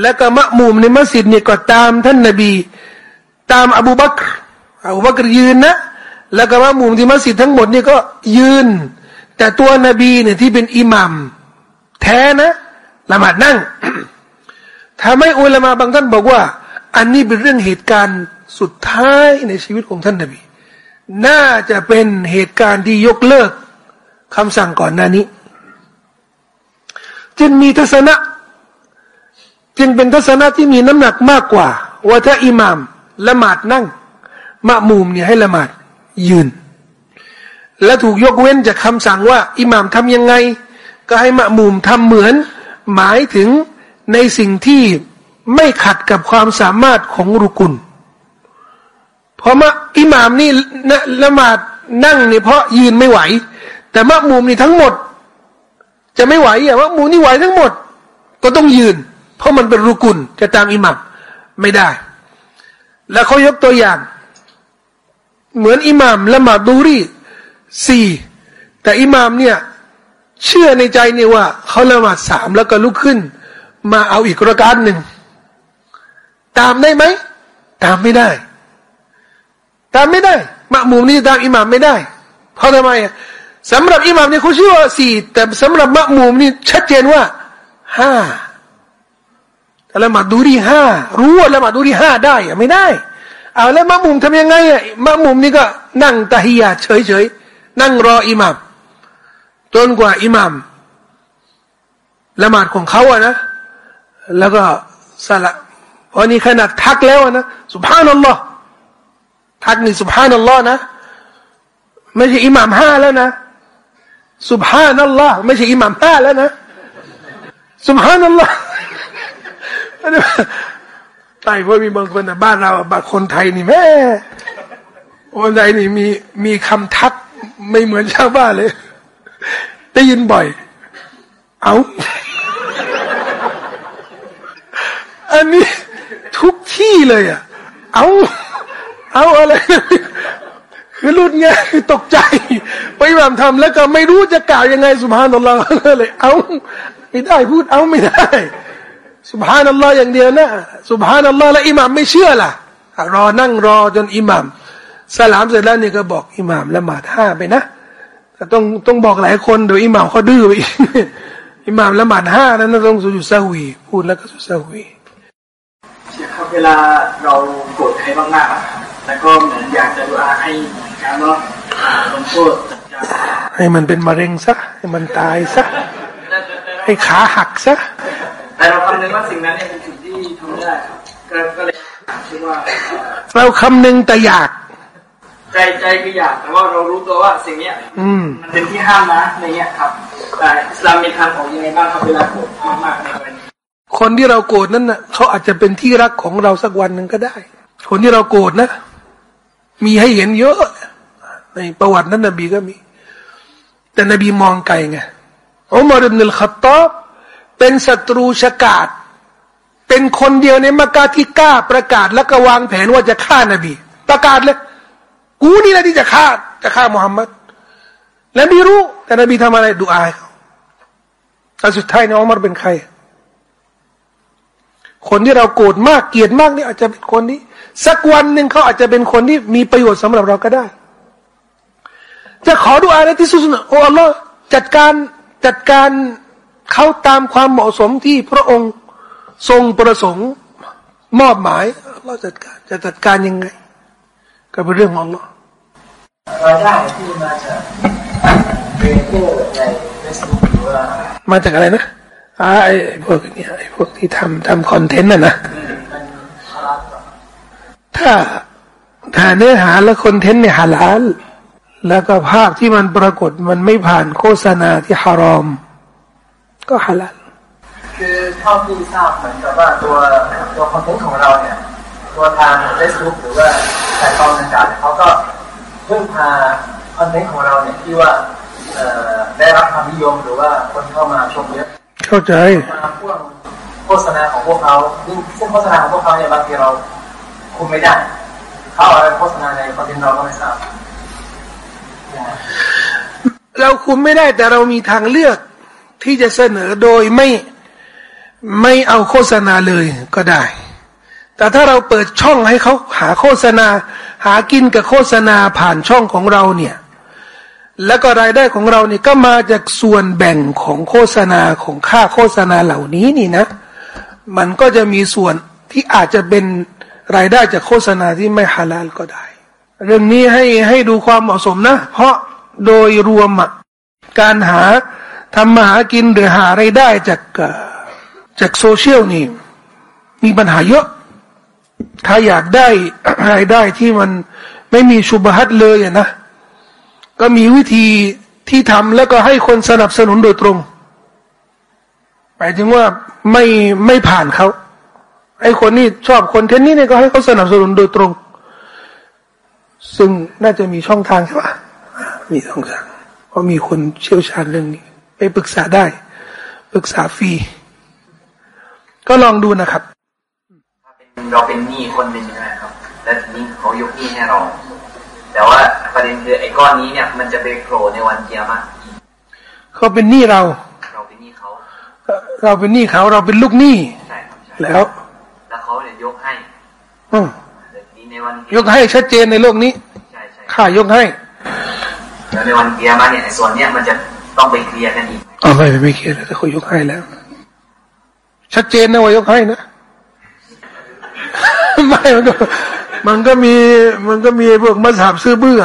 แล้วก็มะมุมในมัสยิดเนี่ยก็ตามท่านนบี ตามอบูบักรอบูบักรยืนนะ แล้วก็มะมุมที่มัสยิดทั้งหมดนี่ก็ยืน แต่ตัวนบีเนี่ยที่เป็นอิหมัมแท้นะละหมาดนั่ง ทำให้อุลามาบางท่านบอกว่า อันนี้เป็นเรื่องเหตุการณ์สุดท้ายในชีวิตของท่านนบี น่าจะเป็นเหตุการณ์ที่ยกเลิกคำสั่งก่อนหน้านี้ จึงมีทัศนะ จึงเป็นทัศนะที่มีน้ำหนักมากกว่า ว่าถ้าอิหมามละหมาดนั่งมะมุมเนี่ยให้ละหมาดยืน และถูกยกเว้นจากคำสั่งว่า อิหมามทำยังไง ก็ให้มะมุมทำเหมือน หมายถึง ในสิ่งที่ไม่ขัดกับความสามารถของรุกุลเพราะมะอิหมามนี่ละหมาดนั่งเนี่ยเพราะยืนไม่ไหว แต่มะมุมนี่ทั้งหมด จะไม่ไหวอะมะมุมนี่ไหวทั้งหมด ก็ต้องยืน เพราะมันเป็นรุกุลจะตามอิหมามไม่ได้ แล้วเขายกตัวอย่าง เหมือนอิหมามละหมาดดูรีสี่แต่อิหมามเนี่ยเชื่อในใจเนี่ยว่าเขาละหมาดสามแล้วก็ลุกขึ้น มาเอาอีกระการหนึ่ง ตามได้ไหม ตามไม่ได้ ตามไม่ได้มะมุมนี่ตามอิหมามไม่ได้ เพราะทำไมสำหรับอิหมามเนี่ยเขาเชื่อว่าสี่แต่สำหรับมะมุมนี่ชัดเจนว่าห้าแต่ละหมาดดูดีห้ารู้ว่าละหมาดดูดีห้าได้อะไม่ได้ เอาแล้วมะมุมทำยังไงอะมะมุมนี่ก็นั่งตะฮียาเฉยๆนั่งรออิหมามจนกว่าอิหมามละหมาดของเขาอะนะ แล้วก็สละพอนี่ขนาดทักแล้วนะสุบฮานัลลอฮ์ทักนี่สุบฮานัลลอฮ์นะไม่ใช่อิหมามห้าแล้วนะสุบฮานัลลอฮ์ไม่ใช่อิหมามห้าแล้วนะสุบฮานัลลอฮ์ใต้พราะมีบางคนนะบ้านเราบางคนไทยนี่แม่คนไทยนี่มีมีคำทักไม่เหมือนชาวบ้านเลย ได้ยินบ่อย เอา อันนี้ทุกที่เลยอะ เอา เอาอะไร คือรุ่นเงี้ยคือตกใจ ไปแบบทำแล้วก็ไม่รู้จะกล่าวยังไงสุภาพนัลลอฮ์เลย เอาไม่ได้พูดเอาไม่ได้สุภาพนัลลอฮ์อย่างเดียวนะสุภาพนัลลอฮ์แล้วอิหมัมไม่เชื่อล่ะรอนั่งรอจนอิหมัมสลามเสร็จแล้วนี่ก็บอกอิหมัมละหมาดห้าไปนะแต่ต้องต้องบอกหลายคนเดี๋ยวอิหมัมเขาดื้อไปอิหมัมละหมาดห้านั้นต้องสุจุซาวีพูดแล้วก็สุซาวี เวลาเราโกรธใครมากๆแล้วก็เหมือนอยากจะดูอาให้การเนาะลงโทษจัดการให้มันเป็นมะเร็งซะให้มันตายซะให้ขาหักซะแต่เราคำนึงว่าสิ่งนั้นเนี่ยเป็นสิ่งที่ทำไม่ได้ครับก็เลยคิดว่า เราคำนึงแต่อยากใจใจคืออยากแต่ว่าเรารู้ตัวว่าสิ่งเนี้ยมันเป็นที่ห้ามนะในเนี้ยครับแต่อิสลามมีทางของยังไงบ้างครับเวลาโกรธมากๆในกรณี คนที่เราโกรธนั้นนะ่ะเขาอาจจะเป็นที่รักของเราสักวันหนึ่งก็ได้ คนที่เราโกรธนะ มีให้เห็นเยอะ ในประวัตินั้นนบีก็มี แต่นบีมองไกลไงอุมารอิบนุลขัตตอบเป็นศัตรูชกาดเป็นคนเดียวในมักกะที่กล้าประกาศแล้วก็วางแผนว่าจะฆ่านบี ประกาศเลย กูนี่แหละที่จะฆ่าจะฆ่ามุฮัมมัดและนบีรู้แต่นบีทำอะไรดูอายเขาแต่สุดท้ายเนี่ยอุมารเป็นใคร คนที่เราโกรธมากเกลียดมากนี่อาจจะเป็นคนนี้ สักวันหนึ่งเขาอาจจะเป็นคนที่มีประโยชน์สำหรับเราก็ได้ จะขอดูอะไรที่สุดโอ้อัลลอฮ์จัดการจัดการเขาตามความเหมาะสมที่พระองค์ทรงประสงค์มอบหมายเราจัดการจะจัดการยังไง ก็เป็นเรื่องของอัลลอฮ์รายได้ที่มาจากเบเกอร์ในเฟซบุ๊กหรือว่ามาจากอะไรนะ ไอ้พวกเนี้ยไอ้พวกที่ทำทำ content น่ะนะถ้าถ้าเนื้อหาและ content เนี่ยฮาลาลแล้วก็ภาพที่มันปรากฏมันไม่ผ่านโฆษณาที่ฮารอม ก็ฮาลาลคือเท่าที่ทราบเหมือนกับว่าตัวตัว content ของเราเนี่ย ตัวทางเฟซบุ๊กหรือว่าแพลตฟอร์มต่างๆเขาก็พึ่งพาคอนเทนต์ของเราเนี่ยที่ว่าได้รับความนิยมหรือว่าคนเข้ามาชมเยอะ เข้าใจโฆษณาของพวกเขาซึ่งโฆษณาของพวกเขาเนี่ยบางทีเราคุมไม่ได้เขาอะไรโฆษณาในคอนเทนต์เราก็ไม่ทราบเราคุมไม่ได้แต่เรามีทางเลือกที่จะเสนอโดยไม่ไม่เอาโฆษณาเลยก็ได้ แต่ถ้าเราเปิดช่องให้เขาหาโฆษณา หากินกับโฆษณาผ่านช่องของเราเนี่ย แล้วก็รายได้ของเราเนี่ยก็มาจากส่วนแบ่งของโฆษณาของค่าโฆษณาเหล่านี้นี่นะ มันก็จะมีส่วนที่อาจจะเป็นรายได้จากโฆษณาที่ไม่ฮาลาลก็ได้ เรื่องนี้ให้ให้ดูความเหมาะสมนะ เพราะโดยรวมการหาทำมาหากินหรือหาไรายได้จากจากโซเชียลนี่ มีปัญหาเยอะ ถ้าอยากได้รายได้ที่มันไม่มีชุบฮัดเลยอะนะ ก็มีวิธีที่ทำแล้วก็ให้คนสนับสนุนโดยตรงหมายถึงว่าไม่ไม่ผ่านเขาไอ้คนนี้ชอบคนเทนนี้เนี่ยก็ให้เขาสนับสนุนโดยตรง ซึ่งน่าจะมีช่องทางใช่ปะมีช่องทางเพราะมีคนเชี่ยวชาญเรื่องนี้ ไปปรึกษาได้ ปรึกษาฟรีก็ลองดูนะครับเราเป็นหนี้คนหนึ่งนะครับ และทีนี้เขายกหนี้ให้เรา แต่ว่า ประเด็นคือไอ้ก้อนนี้เนี่ยมันจะไปโผล่ในวันเกียร์มะอีกเขาเป็นหนี้เรา เราเป็นหนี้เขาเราเป็นหนี้เขาเราเป็นลูกหนี้ใช่ครับใช่แล้ว แล้วเขาเนี่ยยกให้อืมแต่ทีนี้ในวันยกให้ชัดเจนในโลกนี้ใช่ใช่ข้ายกให้แล้วในวันเกียร์มาเนี่ยไอ้ส่วนเนี้ยมันจะต้องไปเคลียร์กันอีกอ๋อไม่ไม่ไม่เคลียร์แล้วแต่เขายกให้แล้ว ชัดเจนนะว่ายกให้นะไม่มันก็มันก็มีมันก็มีพวกมาสาบซื้อเบื่อ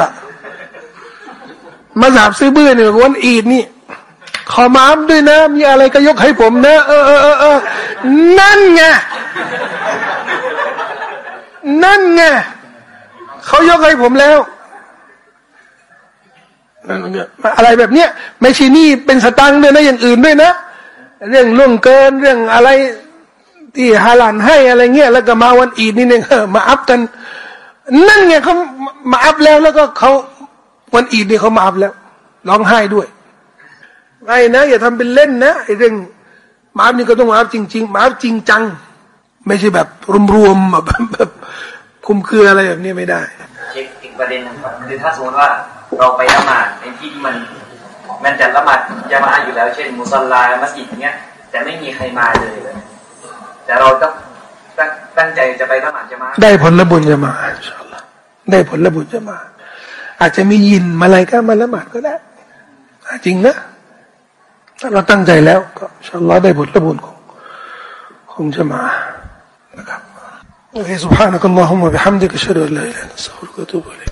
มาสาบซื้อบื่อเนี่ยวันอีดนี่ขอมาอัพด้วยนะ มีอะไรก็ยกให้ผมนะ เออเออเออเออนั่นไงนั่นไงเขายกให้ผมแล้วอะไรแบบเนี้ยไม่ใช่นี่เป็นสตังค์ด้วยนะอย่างอื่นด้วยนะ เรื่องล่วงเกินเรื่องอะไรที่ฮาลาลให้อะไรเงี้ยแล้วก็มาวันอีดนี่เนี่ยมาอัฟกัน นั่นไงเขามาอัฟแล้วแล้วก็เขา วันอีดนี่เขามาอัฟแล้วร้องไห้ด้วยไอ้นะ อย่าทำเป็นเล่นนะไอ้เรื่องมาอัฟนี่ก็ต้องมาอัฟจริง ๆ มาอัฟจริงจัง ไม่ใช่แบบรวมๆแบบแบบคุมเครืออะไรแบบนี้ไม่ได้เช็คอีกประเด็นหนึงครับคือถ้าสมมติว่าเราไปละหมาดในที่ที่มันมันจะละหมาดยามาอยู่แล้ว เช่น มุสลามัสยิดอย่างเงี้ยแต่ไม่มีใครมาเลยแต่เราต้องตั้งตั้งใจจะไปละหมาดจะมาได้ผลบุญจะมาอินชาอัลลอฮ์ได้ผลบุญจะมา อาจจะมียินมาอะไรก็มาละหมาดก็ได้จริงนะถ้าเราตั้งใจแล้ว ก็อินชาอัลลอฮ์ได้ผลบุญของของจะมานะครับโอเค سبحانك اللهم وبحمدك اشهد ان لا اله الا انت استغفرك واتوب اليك